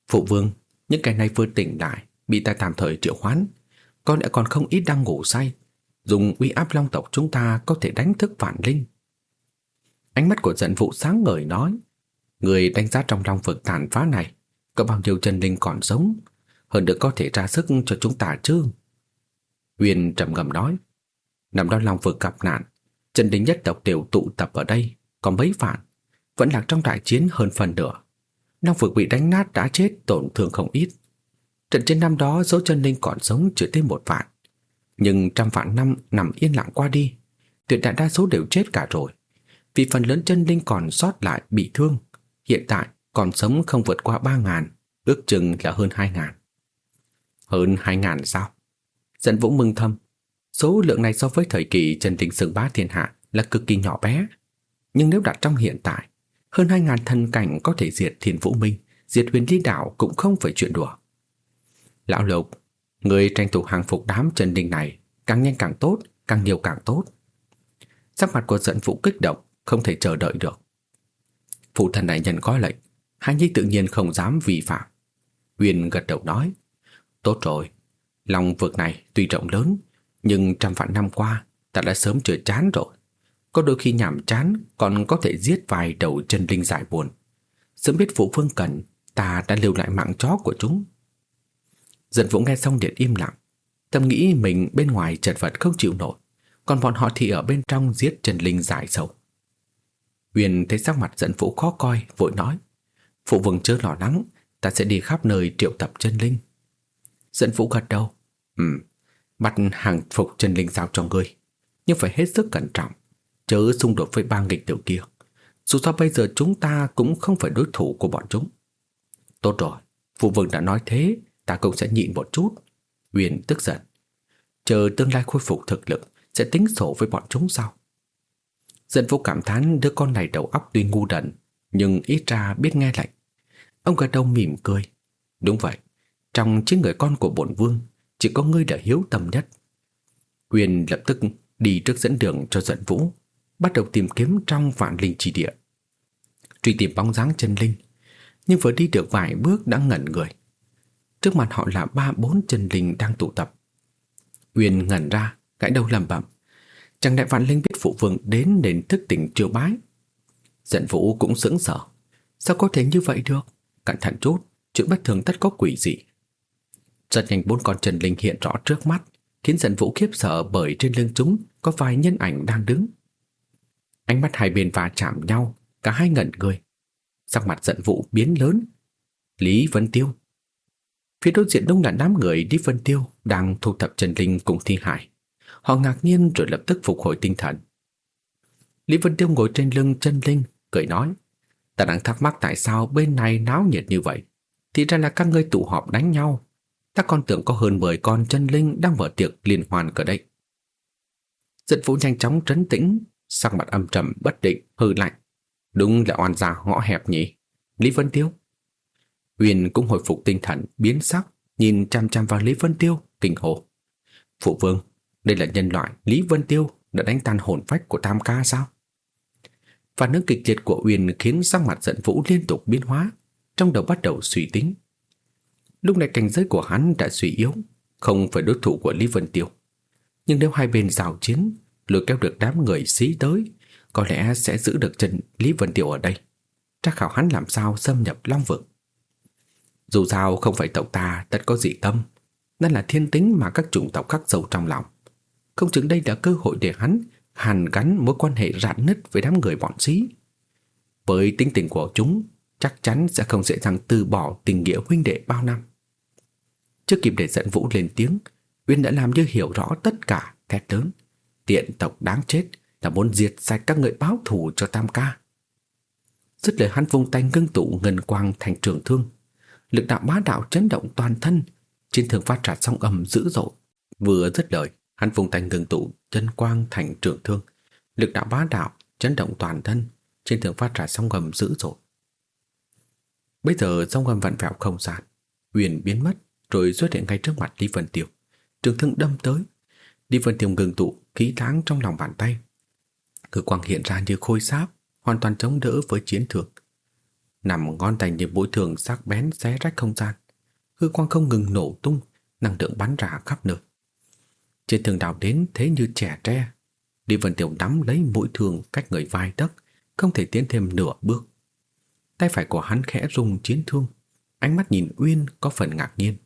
Phụ vương, những cái này vừa tỉnh lại, bị ta tạm thời triệu hoán, con đã còn không ít đang ngủ say. Dùng uy áp long tộc chúng ta có thể đánh thức vạn linh. Ánh mắt của dân vụ sáng ngời nói, người đánh giá trong long vực tàn phá này, có bao nhiêu chân linh còn sống, hơn nữa có thể ra sức cho chúng ta chứ. Uyên trầm ngầm nói, năm đó Long vực gặp nạn, chân linh nhất tộc đều tụ tập ở đây, có mấy vạn, vẫn lạc trong đại chiến hơn phần nửa. Long vực bị đánh nát đã chết tổn thương không ít. Trận chiến năm đó số chân linh còn sống chưa tới một vạn, nhưng trăm vạn năm nằm yên lặng qua đi, tuyệt đại đa số đều chết cả rồi. Vì phần lớn chân linh còn sót lại bị thương, hiện tại còn sống không vượt qua ba ngàn, ước chừng là hơn hai ngàn. Hơn hai ngàn sao? Dân Vũ mừng thầm, số lượng này so với thời kỳ chân linh sừng bá thiên hạ là cực kỳ nhỏ bé. Nhưng nếu đặt trong hiện tại, hơn hai ngàn thần cảnh có thể diệt thiên vũ minh, diệt huyền ly đạo cũng không phải chuyện đùa. Lão Lục, người tranh thủ hàng phục đám chân đinh này, càng nhanh càng tốt, càng nhiều càng tốt. Sắc mặt của dẫn vũ kích động, không thể chờ đợi được. Phụ thần đại nhân có lệnh, hai nhi tự nhiên không dám vi phạm. Huyền gật đầu nói, tốt rồi, lòng vực này tuy rộng lớn, nhưng trăm vạn năm qua ta đã sớm chưa chán rồi. Có đôi khi nhảm chán còn có thể giết vài đầu chân linh giải buồn. Sớm biết phụ phương cần, ta đã lưu lại mạng chó của chúng. Dận Vũ nghe xong điện im lặng, tâm nghĩ mình bên ngoài chật vật không chịu nổi, còn bọn họ thì ở bên trong giết chân linh giải sầu. Huyền thấy sắc mặt Dận Vũ khó coi, vội nói, phụ vương chớ lo lắng, ta sẽ đi khắp nơi triệu tập chân linh. Dận Vũ gật đầu, ừm, bắt hàng phục chân linh giao cho ngươi, nhưng phải hết sức cẩn trọng, chớ xung đột với ba nghịch tử kia. Dù sao bây giờ chúng ta cũng không phải đối thủ của bọn chúng. Tốt rồi, phụ vương đã nói thế, ta cũng sẽ nhịn một chút. Huyền tức giận. Chờ tương lai khôi phục thực lực, sẽ tính sổ với bọn chúng sau. Dân vũ cảm thán đứa con này đầu óc tuy ngu đần, nhưng ít ra biết nghe lệnh. Ông gật đầu mỉm cười. Đúng vậy, trong chín người con của bổn vương, chỉ có ngươi là hiếu tâm nhất. huyền lập tức đi trước dẫn đường cho dẫn vũ, bắt đầu tìm kiếm trong vạn linh chỉ địa. Truy tìm bóng dáng chân linh, nhưng vừa đi được vài bước đã ngẩn người. Trước mặt họ là ba bốn chân linh đang tụ tập. Uyên ngẩn ra, gãi đầu lẩm bẩm. Chẳng đại vạn linh biết phụ vương đến đến thức tỉnh triều bái. Giận vũ cũng sững sờ. Sao có thể như vậy được? Cẩn thận chút, chuyện bất thường tất có quỷ gì. Rất nhanh bốn con chân linh hiện rõ trước mắt, khiến giận vũ khiếp sợ bởi trên lưng chúng có vài nhân ảnh đang đứng. Ánh mắt hai bên va chạm nhau, cả hai ngẩn người. Sắc mặt giận vũ biến lớn. Lý Vân Tiêu Phía đối diện đông là đám người đi Vân Tiêu đang thu thập chân linh cùng thi hải. Họ ngạc nhiên rồi lập tức phục hồi tinh thần. Lý Vân Tiêu ngồi trên lưng chân linh, cười nói. Ta đang thắc mắc tại sao bên này náo nhiệt như vậy. Thì ra là các ngươi tụ họp đánh nhau. Ta còn tưởng có hơn 10 con chân linh đang mở tiệc liên hoàn ở đây. Giật vũ nhanh chóng trấn tĩnh, sắc mặt âm trầm bất định, hư lạnh. Đúng là oan gia ngõ hẹp nhỉ. Lý Vân Tiêu. Huyền cũng hồi phục tinh thần, biến sắc, nhìn chăm chăm vào Lý Vân Tiêu, kinh hồ. Phụ vương, đây là nhân loại Lý Vân Tiêu đã đánh tan hồn phách của Tam Ca sao? Phản ứng kịch liệt của Uyên khiến sắc mặt giận vũ liên tục biến hóa, trong đầu bắt đầu suy tính. Lúc này cảnh giới của hắn đã suy yếu, không phải đối thủ của Lý Vân Tiêu. Nhưng nếu hai bên giao chiến, lôi kéo được đám người xí tới, có lẽ sẽ giữ được chân Lý Vân Tiểu ở đây. Trác khảo hắn làm sao xâm nhập Long Vực. Dù sao không phải tộc ta tất có dị tâm, nên là thiên tính mà các chủng tộc khắc sâu trong lòng. Không chừng đây là cơ hội để hắn hàn gắn mối quan hệ rạn nứt với đám người bọn xí. Với tính tình của chúng, chắc chắn sẽ không dễ dàng từ bỏ tình nghĩa huynh đệ bao năm. Trước kịp để giận Vũ lên tiếng, Uyên đã làm như hiểu rõ tất cả, thét lớn. Tiện tộc đáng chết là muốn diệt sạch các người báo thù cho Tam Ca. Dứt lời hắn vung tay ngưng tụ ngân quang thành trường thương. Lực đạo bá đạo chấn động toàn thân, trên thường phát ra sóng ầm dữ dội. Vừa dứt lời, Hắn vung tay ngưng tụ chân quang thành trường thương, lực đạo bá đạo chấn động toàn thân, trên thường phát ra sóng âm dữ dội. Bây giờ sóng âm vặn vẹo không gian, huyền biến mất rồi xuất hiện ngay trước mặt Lý Vân Tiêu. Trường thương đâm tới, Lý Vân Tiêu ngừng tụ khí tháng trong lòng bàn tay. Cứ quang hiện ra như khôi sáp, hoàn toàn chống đỡ với chiến thương. Nằm ngón tay như mũi thường sắc bén xé rách không gian. Hư quang không ngừng nổ tung, năng lượng bắn ra khắp nơi. Trên thường đào đến thế như trẻ tre. Lý Vân Tiểu nắm lấy mũi thường cách người vai tấc, không thể tiến thêm nửa bước. Tay phải của hắn khẽ rung chiến thương, ánh mắt nhìn Uyên có phần ngạc nhiên.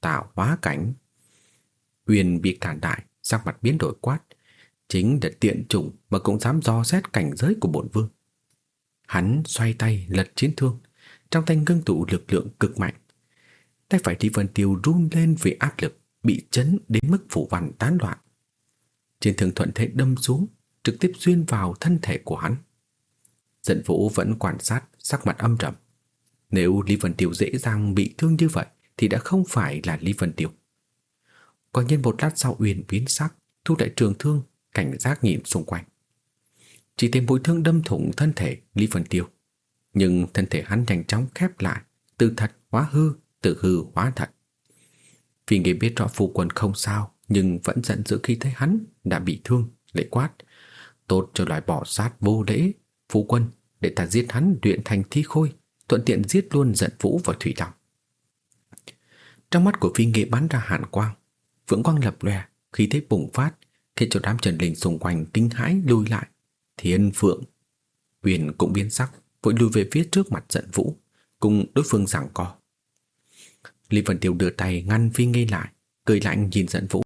Tạo hóa cảnh. Uyên bị cản đại, sắc mặt biến đổi quát. Chính là tiện chủng mà cũng dám do xét cảnh giới của bổn vương. Hắn xoay tay lật chiến thương, trong tay ngưng tụ lực lượng cực mạnh. Tay phải Lý Vân Tiêu run lên vì áp lực, bị chấn đến mức phủ văn tán loạn. Trên thương thuận thế đâm xuống, trực tiếp xuyên vào thân thể của hắn. giận Vũ vẫn quan sát, sắc mặt âm trầm. Nếu Lý Vân Tiêu dễ dàng bị thương như vậy thì đã không phải là Lý Vân Tiêu. Quả nhiên một lát sau uyển biến sắc, thu lại trường thương, cảnh giác nhìn xung quanh. Chỉ thấy mũi thương đâm thủng thân thể Lý Vân Tiêu. Nhưng thân thể hắn nhanh chóng khép lại, từ thật hóa hư, từ hư hóa thật. Vì nghe biết rõ phụ quân không sao, nhưng vẫn giận dữ khi thấy hắn đã bị thương, lệ quát. Tốt cho loại bỏ sát vô lễ, phụ quân, để ta giết hắn luyện thành thi khôi, thuận tiện giết luôn giận vũ và thủy long. Trong mắt của phi nghệ bắn ra hàn quang, Phượng quang lập lòe, khi thế bùng phát, khiến cho đám trần linh xung quanh kinh hãi lùi lại. Thiên phượng, huyền cũng biến sắc, vội lùi về phía trước mặt giận vũ, cùng đối phương giằng co. Lý Vân Tiêu đưa tay ngăn phi ngây lại, cười lạnh nhìn giận vũ,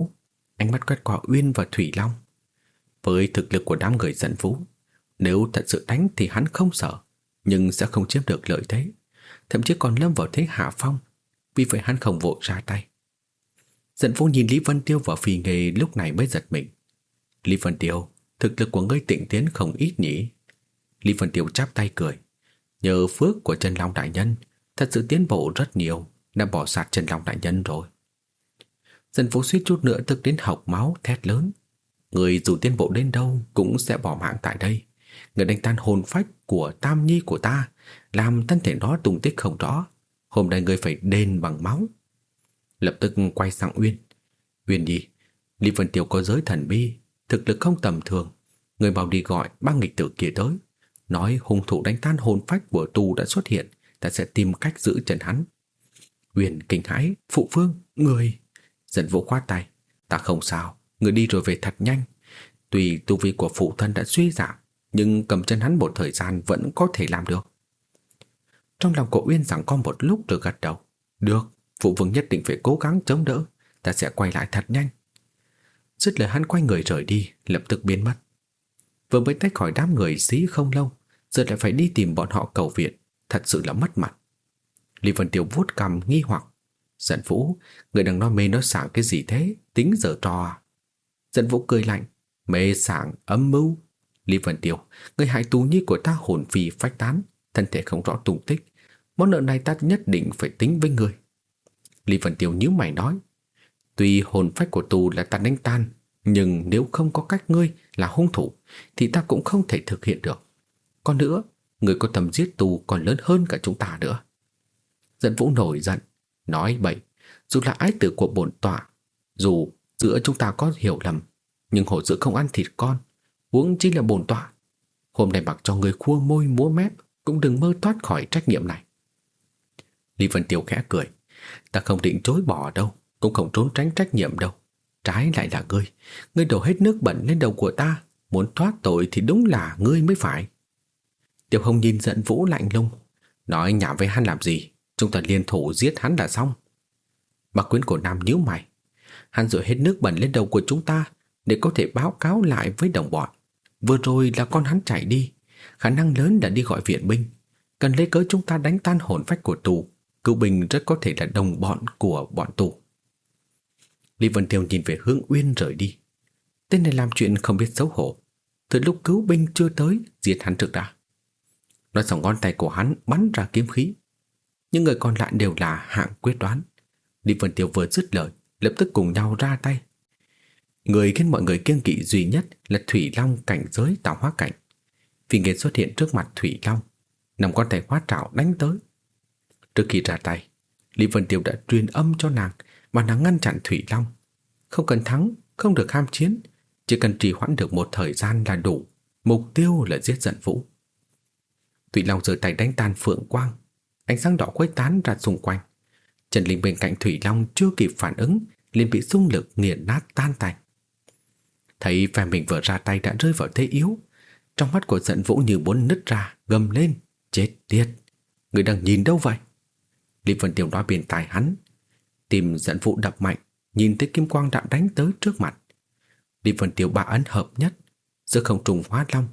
ánh mắt quét qua Uyên và Thủy Long. Với thực lực của đám người giận vũ, nếu thật sự đánh thì hắn không sợ, nhưng sẽ không chiếm được lợi thế, thậm chí còn lâm vào thế hạ phong, vì vậy hắn không vội ra tay. Dận vũ nhìn Lý Vân Tiêu và phi nghề lúc này mới giật mình. Lý Vân Tiêu, thực lực của ngươi tịnh tiến không ít nhỉ? Lý Vân Tiêu chắp tay cười. Nhờ phước của Trần Long Đại Nhân, thật sự tiến bộ rất nhiều, đã bỏ sạt Trần Long Đại Nhân rồi. Dân vũ suýt chút nữa tức đến học máu thét lớn. Người dù tiến bộ đến đâu cũng sẽ bỏ mạng tại đây. Người đánh tan hồn phách của tam nhi của ta, làm thân thể đó tung tích không rõ. Hôm nay người phải đền bằng máu. Lập tức quay sang Uyên. Uyên đi, Lý Vân Tiểu có giới thần bi, thực lực không tầm thường. Người bảo đi gọi ba nghịch tử kia tới. Nói hung thủ đánh tan hồn phách của tu đã xuất hiện, ta sẽ tìm cách giữ chân hắn. Uyên kinh hãi, phụ phương, người... giận vũ khoát tay. Ta không sao, người đi rồi về thật nhanh. Tuy tu vi của phụ thân đã suy giảm, nhưng cầm chân hắn một thời gian vẫn có thể làm được. Trong lòng của Uyên rằng con một lúc rồi gật đầu. Được, phụ vương nhất định phải cố gắng chống đỡ, ta sẽ quay lại thật nhanh. Dứt lời hắn quay người rời đi, lập tức biến mất. Vừa mới tách khỏi đám người xí không lâu, giờ lại phải đi tìm bọn họ cầu viện, thật sự là mất mặt. Lý Vân Tiêu vuốt cằm nghi hoặc. Giận Vũ, người đang nói mê nói sảng cái gì thế, tính giờ trò à? Giận Vũ cười lạnh, mê sảng, âm mưu. Lý Vân Tiêu, người hại tù nhi của ta hồn phi phách tán, thân thể không rõ tung tích. Món nợ này ta nhất định phải tính với người. Lý Vân Tiêu nhíu mày nói, tuy hồn phách của tù là ta đánh tan, nhưng nếu không có cách ngươi là hung thủ, thì ta cũng không thể thực hiện được. Còn nữa, người có tầm giết tù còn lớn hơn cả chúng ta nữa. Dẫn Vũ nổi giận, Nói bậy, dù là ái tử của bổn tọa, dù giữa chúng ta có hiểu lầm, nhưng hổ dữ không ăn thịt con, huống chi là bổn tọa. Hôm nay mặc cho người khua môi múa mép, cũng đừng mơ thoát khỏi trách nhiệm này. Lý Vân Tiêu khẽ cười, ta không định chối bỏ đâu, cũng không trốn tránh trách nhiệm đâu. Trái lại là ngươi, ngươi đổ hết nước bẩn lên đầu của ta, muốn thoát tội thì đúng là ngươi mới phải. Tiểu Hồng nhìn giận Vũ lạnh lùng, nói nhảm với hắn làm gì, Chúng ta liên thủ giết hắn là xong. Bà quyến của Nam nhíu mày. Hắn rửa hết nước bẩn lên đầu của chúng ta Để có thể báo cáo lại với đồng bọn. Vừa rồi là con hắn chạy đi Khả năng lớn đã đi gọi viện binh. Cần lấy cớ chúng ta đánh tan hồn phách của tù. Cựu bình rất có thể là đồng bọn của bọn tù Lý Vân Thiêu nhìn về hướng Uyên rời đi Tên này làm chuyện không biết xấu hổ Từ lúc cứu binh chưa tới Giết hắn trước đã Nói xong ngón tay của hắn bắn ra kiếm khí những người còn lại đều là hạng quyết đoán. Lý Vân Thiêu vừa dứt lời, lập tức cùng nhau ra tay. Người khiến mọi người kiêng kỵ duy nhất là Thủy Long cảnh giới tạo hóa cảnh. Vì nghiệt xuất hiện trước mặt Thủy Long, nằm con tay hóa trảo đánh tới. Trước khi ra tay, Lý Vân Tiêu đã truyền âm cho nàng mà nàng ngăn chặn Thủy Long. Không cần thắng, không được ham chiến, chỉ cần trì hoãn được một thời gian là đủ. Mục tiêu là giết giận vũ. Thủy Long giơ tay đánh tan Phượng Quang, ánh sáng đỏ khuếch tán ra xung quanh. Trần Linh bên cạnh Thủy Long chưa kịp phản ứng, liền bị xung lực nghiền nát tan tành. Thấy phe mình vừa ra tay đã rơi vào thế yếu, trong mắt của giận vũ như muốn nứt ra, gầm lên, chết tiệt. Người đang nhìn đâu vậy? Lý Vân Tiêu nói bên tai hắn. Tìm dẫn vụ đập mạnh, nhìn thấy kim quang đã đánh tới trước mặt. Lý Vân Tiêu ba ấn hợp nhất, giữa không trùng hóa long.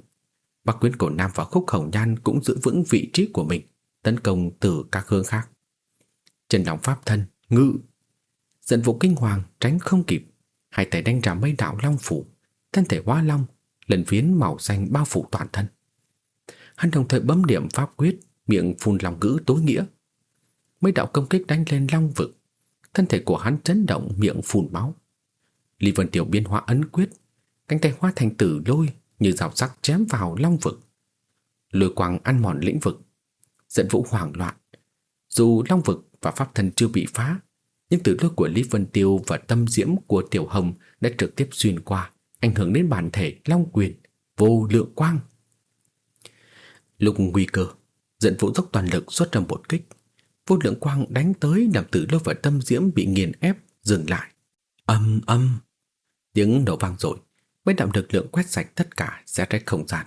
Bắc quyến cổ Nam và khúc hồng nhan cũng giữ vững vị trí của mình, tấn công từ các hướng khác. Chân lòng pháp thân, ngự. Dẫn vụ kinh hoàng, tránh không kịp. Hai tay đánh ra mấy đạo long phủ, thân thể hóa long, lần phiến màu xanh bao phủ toàn thân. Hắn đồng thời bấm điểm pháp quyết, miệng phun lòng ngữ tối nghĩa. Mấy đạo công kích đánh lên long vực, thân thể của hắn chấn động miệng phun máu. Lý Vân Tiểu biến hóa ấn quyết, cánh tay hóa thành tử lôi như rào sắc chém vào long vực. Lôi quang ăn mòn lĩnh vực, dẫn vũ hoảng loạn. Dù long vực và pháp thân chưa bị phá, nhưng tử lôi của Lý Vân Tiêu và tâm diễm của Tiểu Hồng đã trực tiếp xuyên qua, ảnh hưởng đến bản thể long quyền, vô lượng quang. Lúc nguy cơ, dẫn vũ dốc toàn lực xuất ra một kích. Vô lượng quang đánh tới làm tử lôi và tâm diễm bị nghiền ép, dừng lại. Âm âm. Tiếng nổ vang rồi, mấy đạo lực lượng quét sạch tất cả sẽ rách không gian.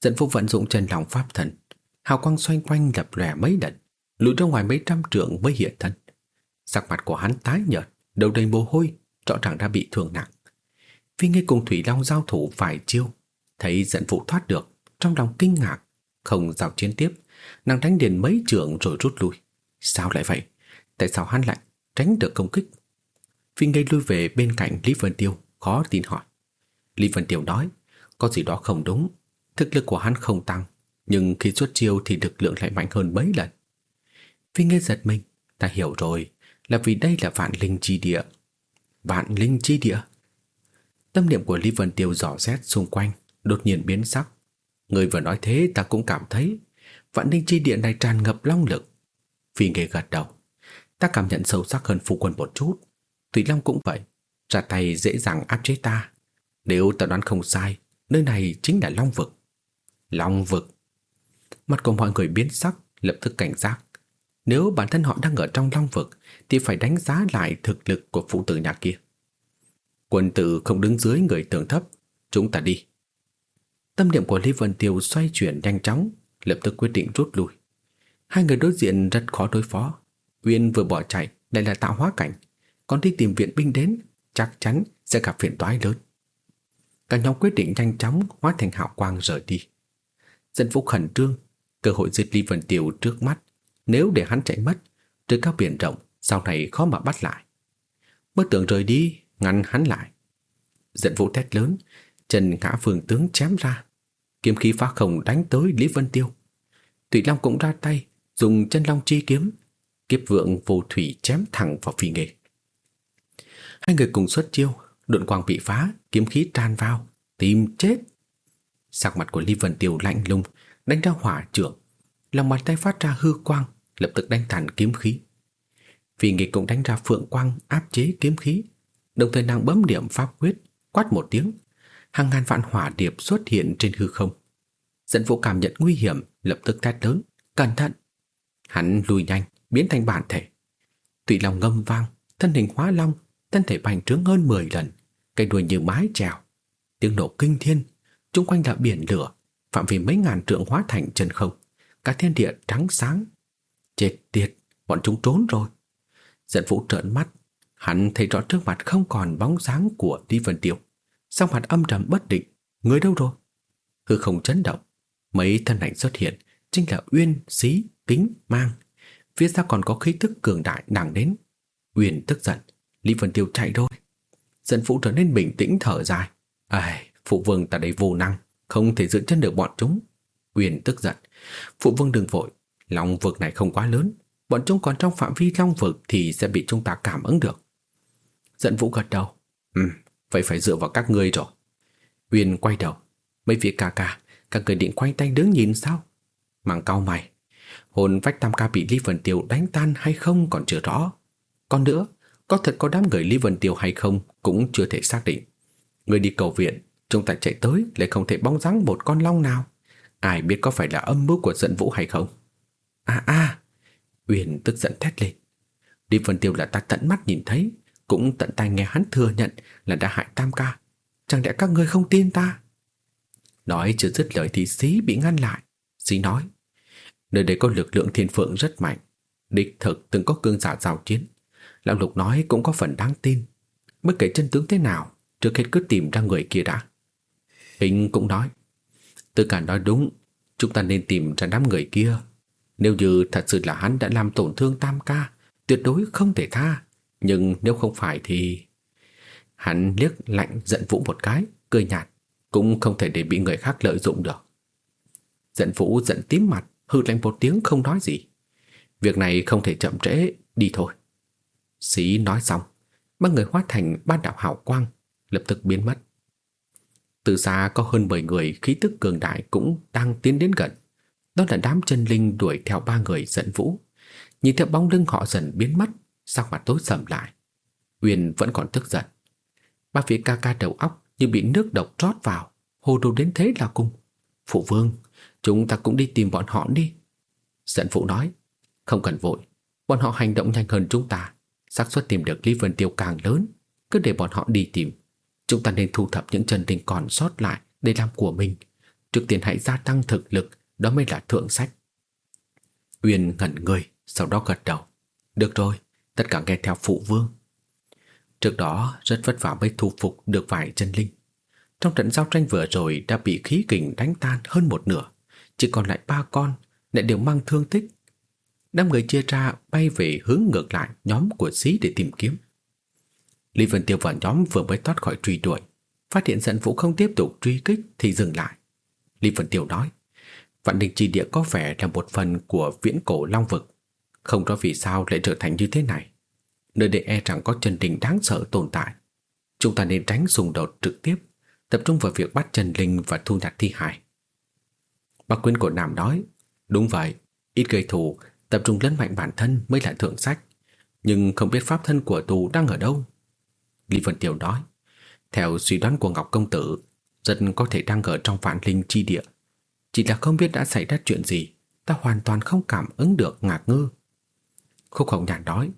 Dẫn Phúc vận dụng chân lòng pháp thần, hào quang xoay quanh lập lòe mấy lần, lùi ra ngoài mấy trăm trượng mới hiện thân. Sắc mặt của hắn tái nhợt, đầu đầy mồ hôi, rõ ràng đã bị thương nặng. Phi nghe cùng Thủy Long giao thủ vài chiêu, thấy dẫn phụ thoát được, trong lòng kinh ngạc, không giao chiến tiếp, nàng đánh điền mấy trường rồi rút lui. Sao lại vậy? Tại sao hắn lại tránh được công kích? Phi ngây lui về bên cạnh Lý Vân Tiêu, khó tin hỏi. Lý Vân Tiêu nói, có gì đó không đúng, thực lực của hắn không tăng, nhưng khi xuất chiêu thì lực lượng lại mạnh hơn mấy lần. Phi ngây giật mình, ta hiểu rồi, là vì đây là vạn linh chi địa. Vạn linh chi địa? Tâm niệm của Lý Vân Tiêu dò xét xung quanh, đột nhiên biến sắc. Người vừa nói thế ta cũng cảm thấy vạn linh chi địa này tràn ngập long lực. Phi nghề gật đầu. Ta cảm nhận sâu sắc hơn phụ quân một chút. Thủy Long cũng vậy. Ra tay dễ dàng áp chế ta. Nếu ta đoán không sai, nơi này chính là Long Vực. Long Vực. Mặt của mọi người biến sắc, lập tức cảnh giác. Nếu bản thân họ đang ở trong Long Vực, thì phải đánh giá lại thực lực của phụ tử nhà kia. Quân tử không đứng dưới người tường thấp, chúng ta đi. Tâm niệm của Lý Vân Tiêu xoay chuyển nhanh chóng, lập tức quyết định rút lui. Hai người đối diện rất khó đối phó. Uyên vừa bỏ chạy, lại là tạo hóa cảnh, còn đi tìm viện binh đến, chắc chắn sẽ gặp phiền toái lớn. Cả nhóm quyết định nhanh chóng hóa thành hạo quang rời đi. Dân vũ khẩn trương, cơ hội giết Lý Vân Tiêu trước mắt, nếu để hắn chạy mất, trên các biển rộng, sau này khó mà bắt lại. Bất tưởng rời đi, ngăn hắn lại. Dẫn vũ thét lớn, chân ngã phương tướng chém ra. Kiếm khí phá không đánh tới Lý Vân Tiêu. Thủy Long cũng ra tay, dùng chân long chi kiếm, kiếp vượng vô thủy chém thẳng vào phi nghề. Hai người cùng xuất chiêu, độn quang bị phá, kiếm khí tràn vào, tìm chết. Sắc mặt của Lý Vân Tiêu lạnh lùng, đánh ra hỏa trưởng, lòng bàn tay phát ra hư quang, lập tức đánh tàn kiếm khí. Phi nghề cũng đánh ra phượng quang áp chế kiếm khí, đồng thời nàng bấm điểm pháp quyết, quát một tiếng, hàng ngàn vạn hỏa điệp xuất hiện trên hư không. Dẫn vũ cảm nhận nguy hiểm, lập tức thét lớn, cẩn thận. Hắn lùi nhanh, biến thành bản thể. Tụy lòng ngâm vang, thân hình hóa long, thân thể bành trướng hơn 10 lần, cây đuôi như mái trèo Tiếng nổ kinh thiên, chung quanh là biển lửa, phạm vi mấy ngàn trượng hóa thành chân không, cả thiên địa trắng sáng. Chết tiệt, bọn chúng trốn rồi. Giận vũ trợn mắt, hắn thấy rõ trước mặt không còn bóng dáng của Lý Vân Tiêu. Sau mặt âm trầm bất định, người đâu rồi? Hư không chấn động, mấy thân ảnh xuất hiện, chính là Uyên, Xí, Kính, Mang. Phía sau còn có khí tức cường đại đang đến. uyển tức giận, Lý Vân Tiêu chạy rồi. Dân phụ trở nên bình tĩnh thở dài. Ai, phụ vương ta đây vô năng, không thể giữ chân được bọn chúng. uyển tức giận. Phụ vương đừng vội, long vực này không quá lớn. Bọn chúng còn trong phạm vi long vực thì sẽ bị chúng ta cảm ứng được. Dẫn vũ gật đầu. Ừ, vậy phải dựa vào các ngươi rồi. uyển quay đầu. Mấy vị ca ca, các người định quay tay đứng nhìn sao? màng cao mày. Hồn vách tam ca bị Lý Vân Tiêu đánh tan hay không còn chưa rõ. Còn nữa, có thật có đám người Lý Vân Tiêu hay không cũng chưa thể xác định. Người đi cầu viện, chúng ta chạy tới lại không thể bóng dáng một con long nào. Ai biết có phải là âm mưu của giận vũ hay không? À à! Uyển tức giận thét lên. Lý Vân Tiêu là ta tận mắt nhìn thấy, cũng tận tay nghe hắn thừa nhận là đã hại Tam ca. Chẳng lẽ các ngươi không tin ta? Nói chưa dứt lời thì xí bị ngăn lại. Xí nói, nơi đây có lực lượng thiên phượng rất mạnh. Địch thực từng có cương giả giao chiến. Lão Lục nói cũng có phần đáng tin. Bất kể chân tướng thế nào, Trước hết cứ tìm ra người kia đã. Hình cũng nói, Tư cả nói đúng, Chúng ta nên tìm ra đám người kia. Nếu như thật sự là hắn đã làm tổn thương Tam ca, Tuyệt đối không thể tha. Nhưng nếu không phải thì Hắn liếc lạnh giận Vũ một cái, Cười nhạt, Cũng không thể để bị người khác lợi dụng được. Giận Vũ giận tím mặt hừ lạnh một tiếng không nói gì. Việc này không thể chậm trễ, Đi thôi. Sĩ nói xong, Ba người hóa thành ba đạo hào quang, Lập tức biến mất. Từ xa có hơn 10 người khí tức cường đại Cũng đang tiến đến gần. Đó là đám chân linh đuổi theo ba người dẫn vũ. Nhìn theo bóng lưng họ dần biến mất, Sắc mặt tối sầm lại. Uyên vẫn còn tức giận. Ba phía ca ca đầu óc như bị nước độc trót vào Hồ đồ đến thế là cùng. Phụ vương Chúng ta cũng đi tìm bọn họ đi. Giận phụ nói, Không cần vội. Bọn họ hành động nhanh hơn chúng ta. Xác suất tìm được Lý Vân Tiêu càng lớn, Cứ để bọn họ đi tìm. Chúng ta nên thu thập những chân linh còn sót lại Để làm của mình. Trước tiên hãy gia tăng thực lực, Đó mới là thượng sách. Uyên ngẩn người, Sau đó gật đầu. Được rồi, Tất cả nghe theo phụ vương. Trước đó, rất vất vả mới thu phục được vài chân linh. Trong trận giao tranh vừa rồi Đã bị khí kình đánh tan hơn một nửa. Chỉ còn lại ba con Lại đều mang thương tích Năm người chia ra bay về hướng ngược lại nhóm của sĩ để tìm kiếm. Lý Vân Tiêu và nhóm vừa mới thoát khỏi truy đuổi, phát hiện dẫn vũ không tiếp tục truy kích thì dừng lại. Lý Vân Tiêu nói, Vạn đình trì địa có vẻ là một phần của viễn cổ long vực, không rõ vì sao lại trở thành như thế này. Nơi đây e rằng có chân đình đáng sợ tồn tại. Chúng ta nên tránh xung đột trực tiếp, tập trung vào việc bắt chân linh và thu nhặt thi hài. Bác quyến của Nam nói, đúng vậy, ít gây thù Tập trung lớn mạnh bản thân mới là thượng sách. Nhưng không biết pháp thân của tù đang ở đâu. Lý Vân tiểu nói Theo suy đoán của Ngọc Công Tử Rất có thể đang ở trong vạn linh chi địa. Chỉ là không biết đã xảy ra chuyện gì Ta hoàn toàn không cảm ứng được ngạc ngư. Khúc hồng nhàn nói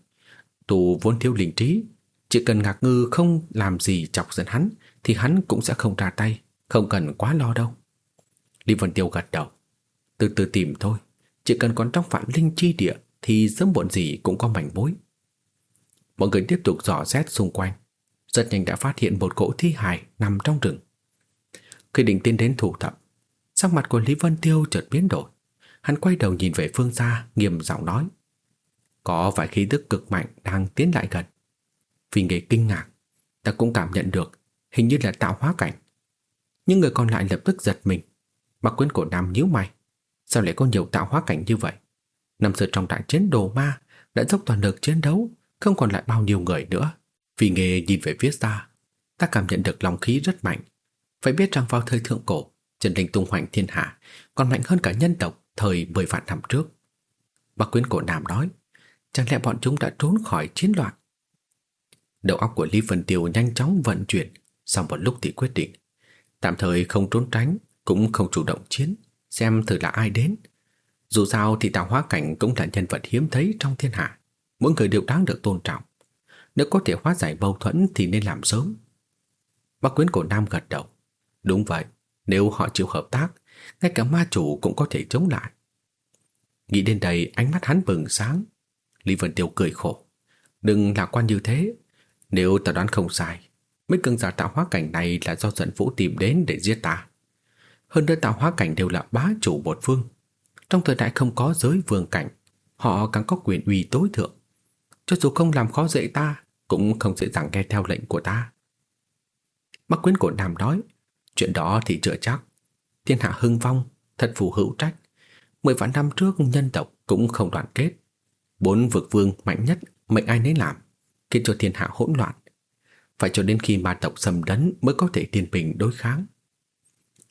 Tù vốn thiếu linh trí Chỉ cần ngạc ngư không làm gì chọc giận hắn Thì hắn cũng sẽ không ra tay Không cần quá lo đâu. Lý Vân Tiêu gật đầu. Từ từ tìm thôi, chỉ cần còn trong phạm linh chi địa Thì sớm muộn gì cũng có mảnh mối. Mọi người tiếp tục dò xét xung quanh. Rất nhanh đã phát hiện một cỗ thi hài Nằm trong rừng. Khi định tiến đến thủ thập, Sắc mặt của Lý Vân Tiêu chợt biến đổi. Hắn quay đầu nhìn về phương xa, Nghiêm giọng nói, Có vài khí tức cực mạnh đang tiến lại gần. Vì nghề kinh ngạc, Ta cũng cảm nhận được Hình như là tạo hóa cảnh. Những người còn lại lập tức giật mình bác quyến cổ nam nhíu mày. Sao lại có nhiều tạo hóa cảnh như vậy? Năm xưa trong đại chiến đồ ma Đã dốc toàn lực chiến đấu, Không còn lại bao nhiêu người nữa. Vì nghề nhìn về phía xa, Ta cảm nhận được lòng khí rất mạnh. Phải biết rằng vào thời thượng cổ Trần Linh tung hoành thiên hạ Còn mạnh hơn cả nhân tộc thời 10 vạn năm trước. Bác quyến cổ nam nói, Chẳng lẽ bọn chúng đã trốn khỏi chiến loạn? Đầu óc của Lý Vân Tiêu nhanh chóng vận chuyển, Sau một lúc thì quyết định, Tạm thời không trốn tránh cũng không chủ động chiến xem thử là ai đến. Dù sao thì tạo hóa cảnh cũng là nhân vật hiếm thấy trong thiên hạ, mỗi người đều đáng được tôn trọng. Nếu có thể hóa giải mâu thuẫn thì nên làm sớm. Bác quyến cổ Nam gật đầu. Đúng vậy, nếu họ chịu hợp tác, ngay cả ma chủ cũng có thể chống lại. Nghĩ đến đây ánh mắt hắn bừng sáng. Lý Vân Tiêu cười khổ. Đừng lạc quan như thế. Nếu ta đoán không sai, mấy cưng giả tạo hóa cảnh này là do giận vũ tìm đến để giết ta. Hơn nữa tạo hóa cảnh đều là bá chủ một phương. Trong thời đại không có giới vương cảnh, Họ càng có quyền uy tối thượng. Cho dù không làm khó dễ ta, Cũng không dễ dàng nghe theo lệnh của ta. Bắc quyến của Nam nói, Chuyện đó thì chưa chắc. Thiên hạ hưng vong, Thật phù hữu trách. Mười vạn năm trước, nhân tộc cũng không đoàn kết. Bốn vực vương mạnh nhất, Mệnh ai nấy làm, Khiến cho thiên hạ hỗn loạn. Phải cho đến khi ma tộc xâm đấn Mới có thể tiền bình đối kháng.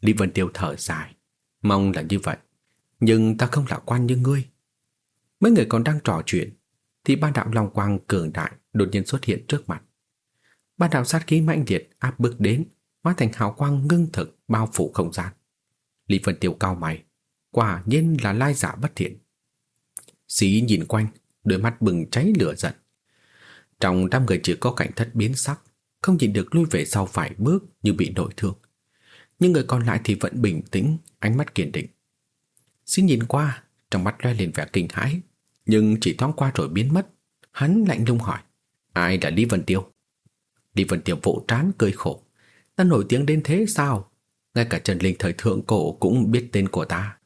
Lý Vân Tiêu thở dài. Mong là như vậy, Nhưng ta không lạc quan như ngươi. Mấy người còn đang trò chuyện, Thì ba đạo Long Quang cường đại Đột nhiên xuất hiện trước mặt. Ba đạo sát khí mạnh liệt áp bức đến, Hóa thành hào quang ngưng thực Bao phủ không gian. Lý Vân Tiêu cao mày, Quả nhiên là lai giả bất thiện. Sĩ nhìn quanh, Đôi mắt bừng cháy lửa giận. Trong đám người chỉ có cảnh thất biến sắc, Không nhìn được lui về sau vài bước Như bị nội thương nhưng người còn lại thì vẫn bình tĩnh, ánh mắt kiên định. Xin nhìn qua, trong mắt loe lên vẻ kinh hãi. nhưng chỉ thoáng qua rồi biến mất. Hắn lạnh lùng hỏi, ai là Lý Vân Tiêu? Lý Vân Tiêu vỗ trán cười khổ. Ta nổi tiếng đến thế sao? Ngay cả Trần Linh thời thượng cổ cũng biết tên của ta.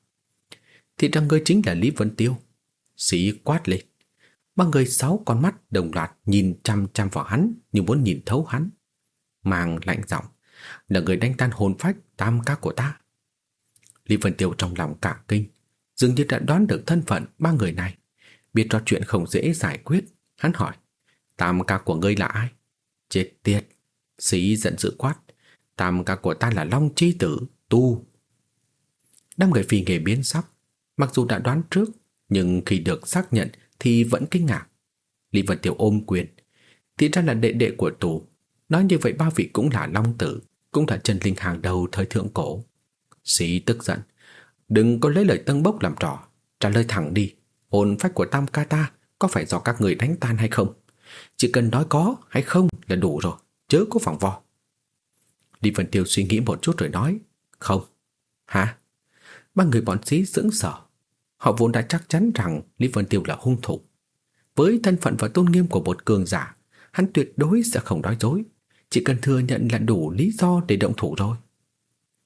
Thì rằng ngươi chính là Lý Vân Tiêu. Sĩ quát lên. Ba người sáu con mắt đồng loạt nhìn chăm chăm vào hắn như muốn nhìn thấu hắn. Màng lạnh giọng là người đánh tan hồn phách tam ca của ta. Lý Vân Tiêu trong lòng cả kinh, dường như đã đoán được thân phận ba người này. Biết rõ chuyện không dễ giải quyết, hắn hỏi, tam ca của ngươi là ai? Chết tiệt! Sĩ giận dữ quát, tam ca của ta là Long Chi Tử, Tu. Đám người phi nghề biến sắc, mặc dù đã đoán trước, nhưng khi được xác nhận thì vẫn kinh ngạc. Lý Vân Tiêu ôm quyền, thì ra là đệ đệ của tù, Nói như vậy ba vị cũng là Long Tử, cũng là chân linh hàng đầu thời thượng cổ. Sĩ tức giận, đừng có lấy lời tân bốc làm trò, trả lời thẳng đi, hồn phách của Tam Ca ta có phải do các người đánh tan hay không? Chỉ cần nói có hay không là đủ rồi, chớ có phỏng vò. Lý Vân Tiêu suy nghĩ một chút rồi nói, không. Hả? Ba người bọn sĩ sững sờ. Họ vốn đã chắc chắn rằng Lý Vân Tiêu là hung thủ. Với thân phận và tôn nghiêm của một cường giả, hắn tuyệt đối sẽ không nói dối. Chỉ cần thừa nhận là đủ lý do để động thủ rồi.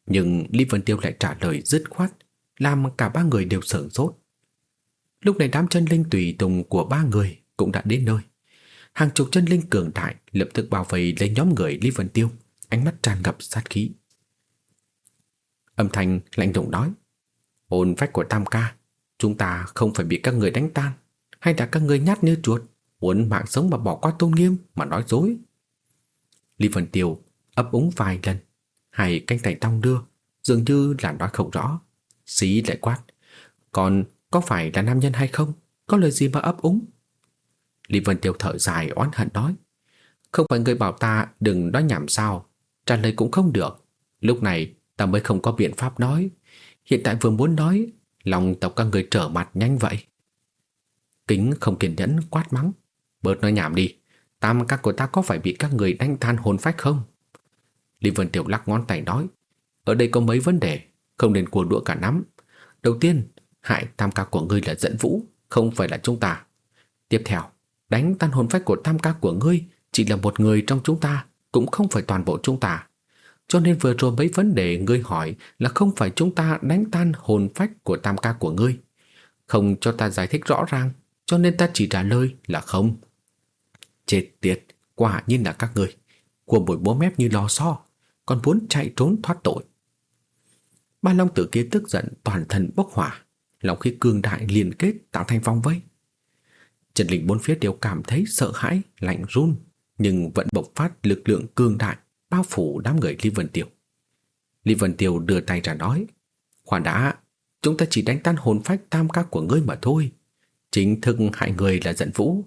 Nhưng Lý Vân Tiêu lại trả lời dứt khoát, làm cả ba người đều sửng sốt. Lúc này đám chân linh tùy tùng của ba người cũng đã đến nơi. Hàng chục chân linh cường đại lập tức bao vây lấy nhóm người Lý Vân Tiêu, ánh mắt tràn ngập sát khí. Âm thanh lạnh lùng nói, hồn phách của Tam Ca, chúng ta không phải bị các người đánh tan, hay là các người nhát như chuột, muốn mạng sống mà bỏ qua tôn nghiêm mà nói dối. Lý Vân Tiêu ấp úng vài lần, hai canh tay đong đưa, dường như là nói không rõ. Xí lại quát, còn có phải là nam nhân hay không? Có lời gì mà ấp úng? Lý Vân Tiêu thở dài oán hận nói, không phải người bảo ta đừng nói nhảm sao, trả lời cũng không được. Lúc này ta mới không có biện pháp nói. Hiện tại vừa muốn nói, lòng tộc các người trở mặt nhanh vậy. Kính không kiên nhẫn quát mắng, bớt nói nhảm đi, tam các của ta có phải bị các người đánh than hồn phách không? Lý Vân Tiểu lắc ngón tay nói, ở đây có mấy vấn đề, không nên cua đũa cả nắm. Đầu tiên, hại tam ca của ngươi là dẫn vũ, không phải là chúng ta. Tiếp theo, đánh tan hồn phách của tam ca của ngươi chỉ là một người trong chúng ta, cũng không phải toàn bộ chúng ta. Cho nên vừa rồi mấy vấn đề ngươi hỏi là không phải chúng ta đánh tan hồn phách của tam ca của ngươi. Không cho ta giải thích rõ ràng, cho nên ta chỉ trả lời là không. Chết tiệt, quả nhiên là các ngươi. Của buổi bố mép như lò xo, còn muốn chạy trốn thoát tội. Ba long tử kia tức giận toàn thân bốc hỏa, lòng khí cường đại liên kết tạo thành vòng vây. Trần Linh bốn phía đều cảm thấy sợ hãi, lạnh run, nhưng vẫn bộc phát lực lượng cường đại bao phủ đám người Lý Vân Tiêu. Lý Vân Tiêu đưa tay ra nói, khoan đã, chúng ta chỉ đánh tan hồn phách tam các của ngươi mà thôi. Chính thức hại người là giận vũ.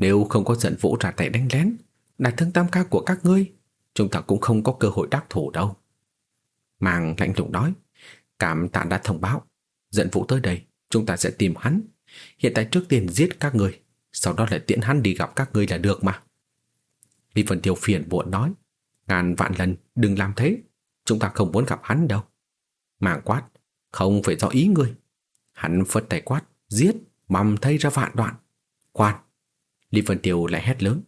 Nếu không có giận vũ ra tay đánh lén, đại thương tam ca của các ngươi, chúng ta cũng không có cơ hội đắc thủ đâu. Màng lạnh lùng nói, cảm tạ đã thông báo, giận vũ tới đây, chúng ta sẽ tìm hắn. Hiện tại trước tiên giết các ngươi, sau đó lại tiễn hắn đi gặp các ngươi là được mà. Lý Vân Tiêu phiền muộn nói, ngàn vạn lần đừng làm thế, chúng ta không muốn gặp hắn đâu. Màng quát, không phải do ý ngươi. Hắn phất tay quát, giết, mầm thay ra vạn đoạn. Khoan! Lý Vân Tiêu lại hét lớn.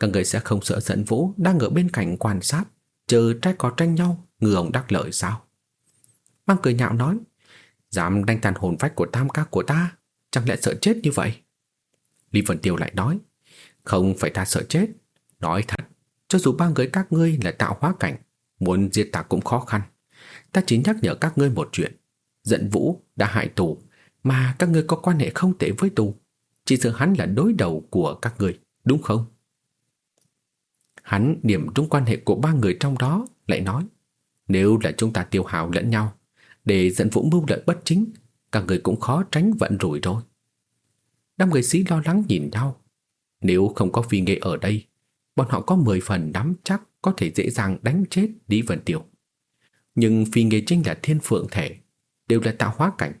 Các người sẽ không sợ dẫn vũ đang ở bên cạnh quan sát, chờ trai có tranh nhau, ngư ông đắc lợi sao? Mang cười nhạo nói, dám đánh tàn hồn vách của tam ca của ta, chẳng lẽ sợ chết như vậy? Lý Vân Tiêu lại nói, không phải ta sợ chết, nói thật, cho dù ba người các ngươi là tạo hóa cảnh, muốn giết ta cũng khó khăn. Ta chỉ nhắc nhở các ngươi một chuyện, giận vũ đã hại tù, mà các ngươi có quan hệ không tệ với tù. Chỉ sợ hắn là đối đầu của các người, đúng không? Hắn điểm trúng quan hệ của ba người trong đó, lại nói, nếu là chúng ta tiêu hào lẫn nhau, để dẫn vũ mưu lợi bất chính, các người cũng khó tránh vận rủi rồi. Năm người sĩ lo lắng nhìn nhau. Nếu không có phi nghệ ở đây, bọn họ có 10 phần nắm chắc có thể dễ dàng đánh chết Lý Vân tiểu Nhưng phi nghệ chính là thiên phượng thể, đều là tạo hóa cảnh,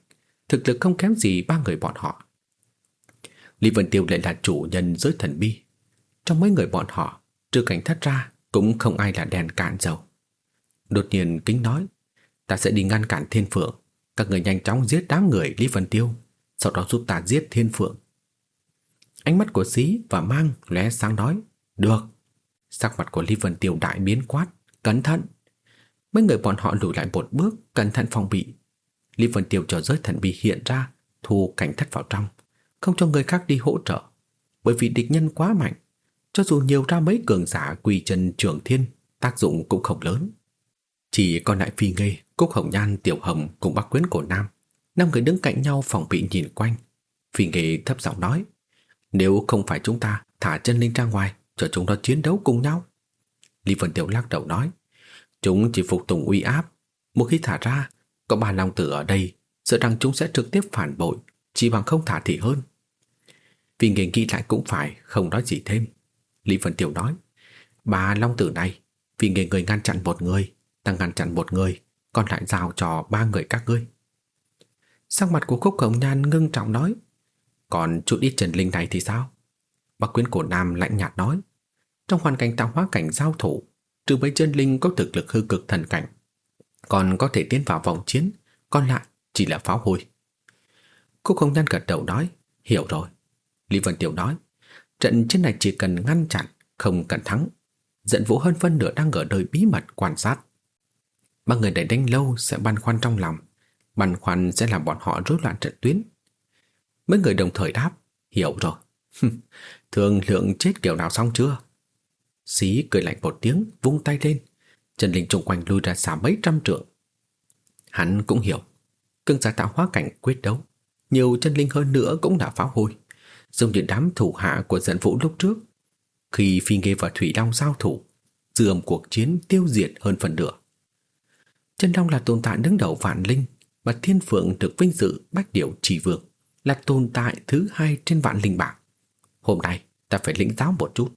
thực lực không kém gì ba người bọn họ. Lý Vân Tiêu lại là chủ nhân giới thần bi. Trong mấy người bọn họ, trừ cảnh thất ra, cũng không ai là đèn cạn dầu. Đột nhiên kính nói, ta sẽ đi ngăn cản thiên phượng. Các người nhanh chóng giết đám người Lý Vân Tiêu, sau đó giúp ta giết thiên phượng, Ánh mắt của Xí và Mang lóe sáng nói, được. Sắc mặt của Lý Vân Tiêu đại biến quát, cẩn thận. Mấy người bọn họ lùi lại một bước, cẩn thận phòng bị. Lý Vân Tiêu cho giới thần bị hiện ra, thu cảnh thất vào trong, không cho người khác đi hỗ trợ. Bởi vì địch nhân quá mạnh, cho dù nhiều ra mấy cường giả quỳ chân trưởng thiên, tác dụng cũng không lớn. Chỉ còn lại Phi Ngây, Cúc Hồng Nhan, Tiểu Hồng cùng Bắc quyến cổ Nam. Năm người đứng cạnh nhau phòng bị nhìn quanh. Phi Ngây thấp giọng nói, nếu không phải chúng ta thả chân linh ra ngoài, cho chúng nó chiến đấu cùng nhau. Lý Vân Tiểu lắc đầu nói, chúng chỉ phục tùng uy áp. Một khi thả ra, có ba long tử ở đây, sợ rằng chúng sẽ trực tiếp phản bội, chỉ bằng không thả thì hơn. Vì nghề ghi lại cũng phải, không nói gì thêm. Lý Vân Tiểu nói, bà long tử này, vì nghề người ngăn chặn một người, ta ngăn chặn một người, còn lại giao cho ba người các ngươi. Sắc mặt của Khúc Hồng Nhan ngưng trọng nói, còn chút ít trần linh này thì sao? Bác quyến cổ nam lạnh nhạt nói, trong hoàn cảnh tạo hóa cảnh giao thủ, trừ mấy chân linh có thực lực hư cực thần cảnh, còn có thể tiến vào vòng chiến, còn lại chỉ là pháo hôi. Cúc Hồng Nhan gật đầu nói, hiểu rồi. Lý Vân Tiểu nói, trận chiến này chỉ cần ngăn chặn, không cần thắng. Dẫn vũ hơn phân nửa đang ở đời bí mật quan sát. Ba người để đánh lâu sẽ băn khoăn trong lòng, băn khoăn sẽ làm bọn họ rối loạn trận tuyến. Mấy người đồng thời đáp, hiểu rồi. (laughs) Thường lượng chết kiểu nào xong chưa? Xí cười lạnh một tiếng, vung tay lên. Trần Linh trùng quanh lui ra xa mấy trăm trượng. Hắn cũng hiểu, cương giả tạo hóa cảnh quyết đấu. Nhiều chân linh hơn nữa cũng đã phá hôi, giống như đám thủ hạ của dân vũ lúc trước. Khi Phi Nghê và Thủy Long giao thủ, dườm cuộc chiến tiêu diệt hơn phần nửa. Chân Long là tồn tại đứng đầu vạn linh, và Thiên Phượng được vinh dự bách điệu chỉ vương, là tồn tại thứ hai trên vạn linh bảng. Hôm nay, ta phải lĩnh giáo một chút.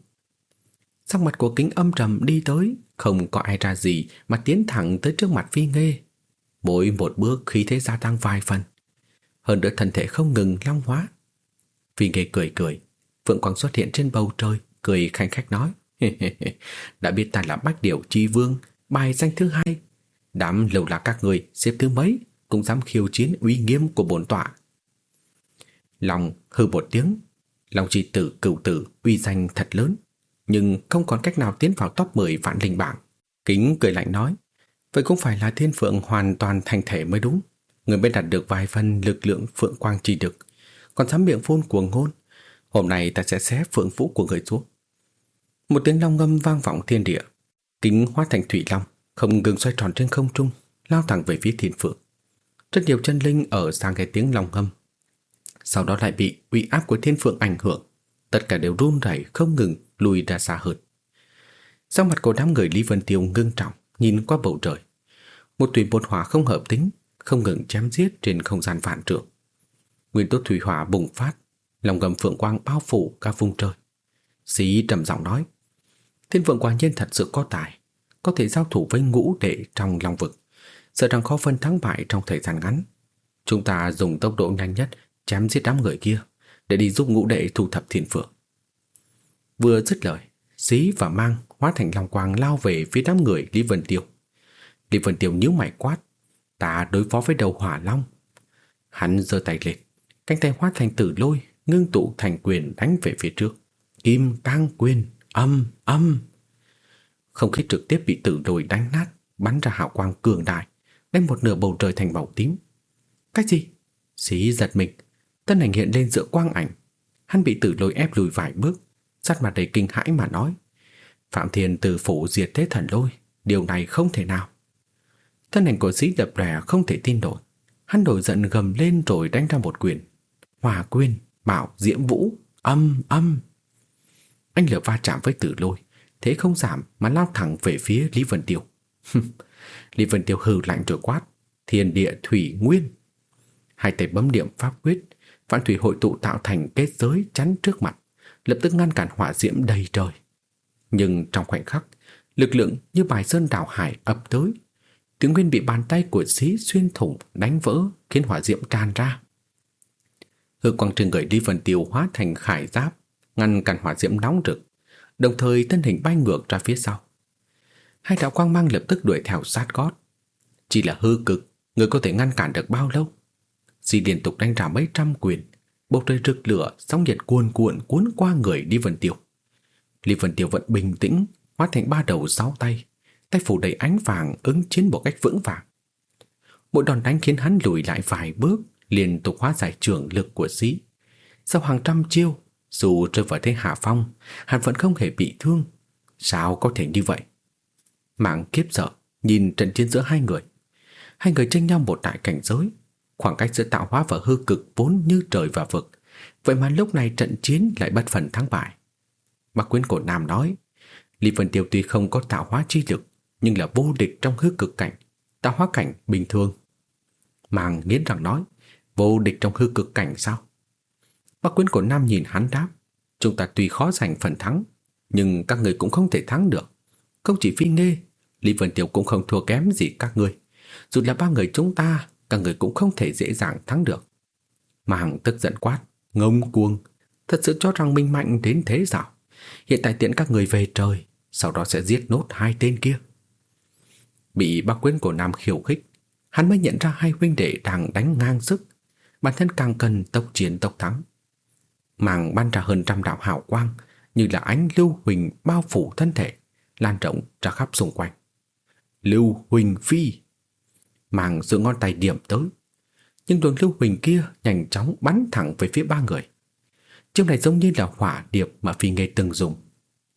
Sắc mặt của kính âm trầm đi tới, không có ai ra gì mà tiến thẳng tới trước mặt Phi Nghê. Mỗi một bước khí thế gia tăng vài phần. Hơn nữa thân thể không ngừng long hóa. Vì nghề cười cười, Phượng Quang xuất hiện trên bầu trời, cười khanh khách nói. Đã biết ta là Bách Điểu Chi Vương, bài danh thứ hai. Đám lầu là các người xếp thứ mấy cũng dám khiêu chiến uy nghiêm của bổn tọa. Lòng hư một tiếng, Long chi tử cửu tử uy danh thật lớn, nhưng không còn cách nào tiến vào top 10 vạn linh bảng. Kính cười lạnh nói, vậy cũng phải là thiên phượng hoàn toàn thành thể mới đúng. Người mới đạt được vài phần lực lượng phượng quang chi được, còn dám miệng phun cuồng ngôn. Hôm nay ta sẽ xé phượng vũ của người xuống. Một tiếng long ngâm vang vọng thiên địa, kính hóa thành thủy long, không ngừng xoay tròn trên không trung, lao thẳng về phía thiên phượng. Rất nhiều chân linh ở sang nghe tiếng long ngâm sau đó lại bị uy áp của thiên phượng ảnh hưởng, tất cả đều run rẩy không ngừng lùi ra xa hơn. Sau mặt của đám người Lý Vân Tiêu ngưng trọng, nhìn qua bầu trời. Một thủy một hỏa không hợp tính, không ngừng chém giết trên không gian vạn trượng. Nguyên tố thủy hỏa bùng phát, lòng gầm phượng quang bao phủ cả vùng trời. Sĩ trầm giọng nói, thiên phượng quả nhiên thật sự có tài, có thể giao thủ với ngũ đệ trong lòng vực, sợ rằng khó phân thắng bại trong thời gian ngắn. Chúng ta dùng tốc độ nhanh nhất chém giết đám người kia để đi giúp ngũ đệ thu thập thiên phượng. Vừa dứt lời, xí và mang hóa thành long quang lao về phía đám người Lý Vân Tiêu. Lý Vân Tiêu nhíu mày quát, ta đối phó với đầu hỏa long. Hắn giơ tay lên, cánh tay hóa thành tử lôi, ngưng tụ thành quyền đánh về phía trước. Kim cang quyền, âm, âm. Không khí trực tiếp bị tử lôi đánh nát, bắn ra hào quang cường đại, đem một nửa bầu trời thành màu tím. Cái gì? Xí giật mình, Tân ảnh hiện lên giữa quang ảnh Hắn bị tử lôi ép lùi vài bước sát mặt đầy kinh hãi mà nói Phạm Thiên từ phủ diệt thế thần lôi Điều này không thể nào Thân hình của sĩ đập rè không thể tin nổi. Hắn đổi giận gầm lên rồi đánh ra một quyền. Hòa quyên, bảo, diễm vũ Âm, âm. Anh lửa va chạm với tử lôi. Thế không giảm mà lao thẳng về phía Lý Vân Tiêu. Lý Vân Tiêu hừ lạnh rồi quát Thiên địa thủy nguyên. Hai tay bấm điểm pháp quyết Vạn thủy hội tụ tạo thành kết giới chắn trước mặt, lập tức ngăn cản hỏa diễm đầy trời. Nhưng trong khoảnh khắc, lực lượng như bài sơn đảo hải ập tới. Tiếng Nguyên bị bàn tay của sĩ xuyên thủng, đánh vỡ, khiến hỏa diễm tràn ra. Hư quang trên người đi Vân Tiêu hóa thành khải giáp, ngăn cản hỏa diễm nóng rực, đồng thời thân hình bay ngược ra phía sau. Hai đạo quang mang lập tức đuổi theo sát gót. Chỉ là hư cực, người có thể ngăn cản được bao lâu? Di liên tục đánh ra mấy trăm quyền, bốc rơi rực lửa, sóng nhiệt cuồn cuộn cuốn qua người Lý Vân Tiêu. Lý Vân Tiêu vẫn bình tĩnh, hóa thành ba đầu sáu tay, tay phủ đầy ánh vàng ứng chiến một cách vững vàng. Mỗi đòn đánh khiến hắn lùi lại vài bước, liên tục hóa giải trường lực của sĩ. Sau hàng trăm chiêu, dù rơi vào thế hạ phong, hắn vẫn không hề bị thương. Sao có thể như vậy? Mạng kiếp sợ, nhìn trận chiến giữa hai người. Hai người tranh nhau một đại cảnh giới, khoảng cách giữa tạo hóa và hư cực vốn như trời và vực. Vậy mà lúc này trận chiến lại bất phần thắng bại. Bác quyến cổ Nam nói, Lý Vân Tiêu tuy không có tạo hóa chi lực, nhưng là vô địch trong hư cực cảnh, tạo hóa cảnh bình thường. Màng nghiến rằng nói, vô địch trong hư cực cảnh sao? Bác quyến của Nam nhìn hắn đáp, chúng ta tuy khó giành phần thắng, nhưng các người cũng không thể thắng được. Không chỉ phi nghê, Lý Vân tiểu cũng không thua kém gì các người. Dù là ba người chúng ta, các người cũng không thể dễ dàng thắng được. Màng tức giận quát, ngông cuồng, thật sự cho rằng minh mạnh đến thế sao? Hiện tại tiện các người về trời, sau đó sẽ giết nốt hai tên kia. Bị bác quyến của Nam khiêu khích, hắn mới nhận ra hai huynh đệ đang đánh ngang sức, bản thân càng cần tốc chiến tốc thắng. Màng ban ra hơn trăm đạo hào quang, như là ánh lưu huỳnh bao phủ thân thể, lan rộng ra khắp xung quanh. Lưu huỳnh phi Màng giữa ngón tay điểm tới Nhưng đường lưu huỳnh kia nhanh chóng bắn thẳng về phía ba người Chiêu này giống như là hỏa điệp mà phi nghề từng dùng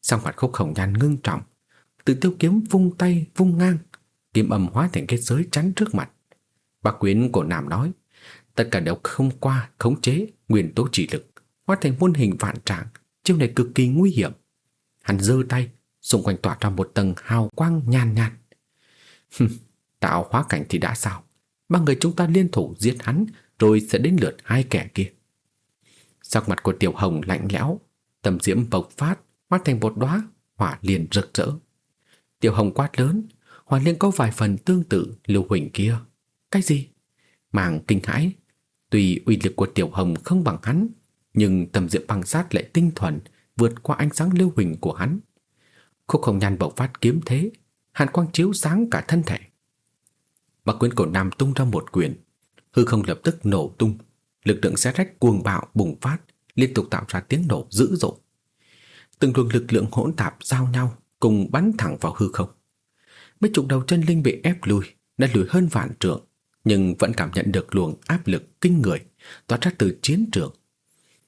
Sang mặt khúc khổng nhan ngưng trọng Tự tiêu kiếm vung tay vung ngang Kim âm hóa thành kết giới chắn trước mặt. Bác quyến của Nam nói, Tất cả đều không qua, khống chế Nguyên tố chỉ lực, Hóa thành muôn hình vạn trạng, Chiêu này cực kỳ nguy hiểm. Hắn giơ tay, Xung quanh tỏa ra một tầng hào quang nhàn nhạt. Tạo hóa cảnh thì đã sao? Ba người chúng ta liên thủ giết hắn, Rồi sẽ đến lượt hai kẻ kia. Sắc mặt của Tiểu Hồng lạnh lẽo Tầm diễm bộc phát, Hóa thành một đóa hỏa liền rực rỡ. Tiểu Hồng quát lớn Hoàn liên có vài phần tương tự lưu huỳnh kia. Cái gì? Màng kinh hãi. Tuy uy lực của Tiểu Hồng không bằng hắn, Nhưng tầm diễm băng sát lại tinh thuần, Vượt qua ánh sáng lưu huỳnh của hắn. Khúc hồng nhan bộc phát kiếm thế, Hàn quang chiếu sáng cả thân thể. Bạc quyến cổ nam tung ra một quyền, Hư không lập tức nổ tung. Lực lượng xé rách cuồng bạo bùng phát, Liên tục tạo ra tiếng nổ dữ dội. Từng luồng lực lượng hỗn tạp giao nhau, Cùng bắn thẳng vào hư không. Mấy chục đầu chân linh bị ép lùi Đã lùi hơn vạn trượng Nhưng vẫn cảm nhận được luồng áp lực kinh người Toát ra từ chiến trường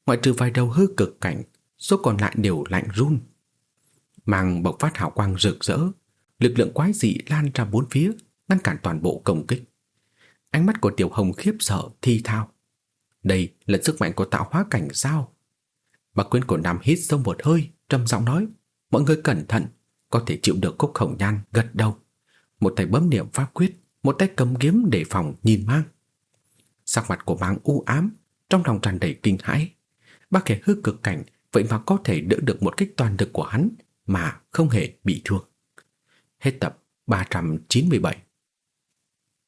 Ngoại trừ vài đầu hư cực cảnh Số còn lại đều lạnh run Mang bộc phát hào quang rực rỡ Lực lượng quái dị lan ra bốn phía ngăn cản toàn bộ công kích. Ánh mắt của Tiểu Hồng khiếp sợ thi thao. Đây là sức mạnh của tạo hóa cảnh sao? Bà quyến của Nam hít sâu một hơi, trầm giọng nói, mọi người cẩn thận, có thể chịu được cúc khổng nhan gật đầu. Một tay bấm niệm pháp quyết, một tay cầm kiếm để phòng nhìn mang. Sắc mặt của mang u ám, trong lòng tràn đầy kinh hãi. bác kẻ hư cực cảnh vậy mà có thể đỡ được một kích toàn lực của hắn mà không hề bị thương. Hết tập 397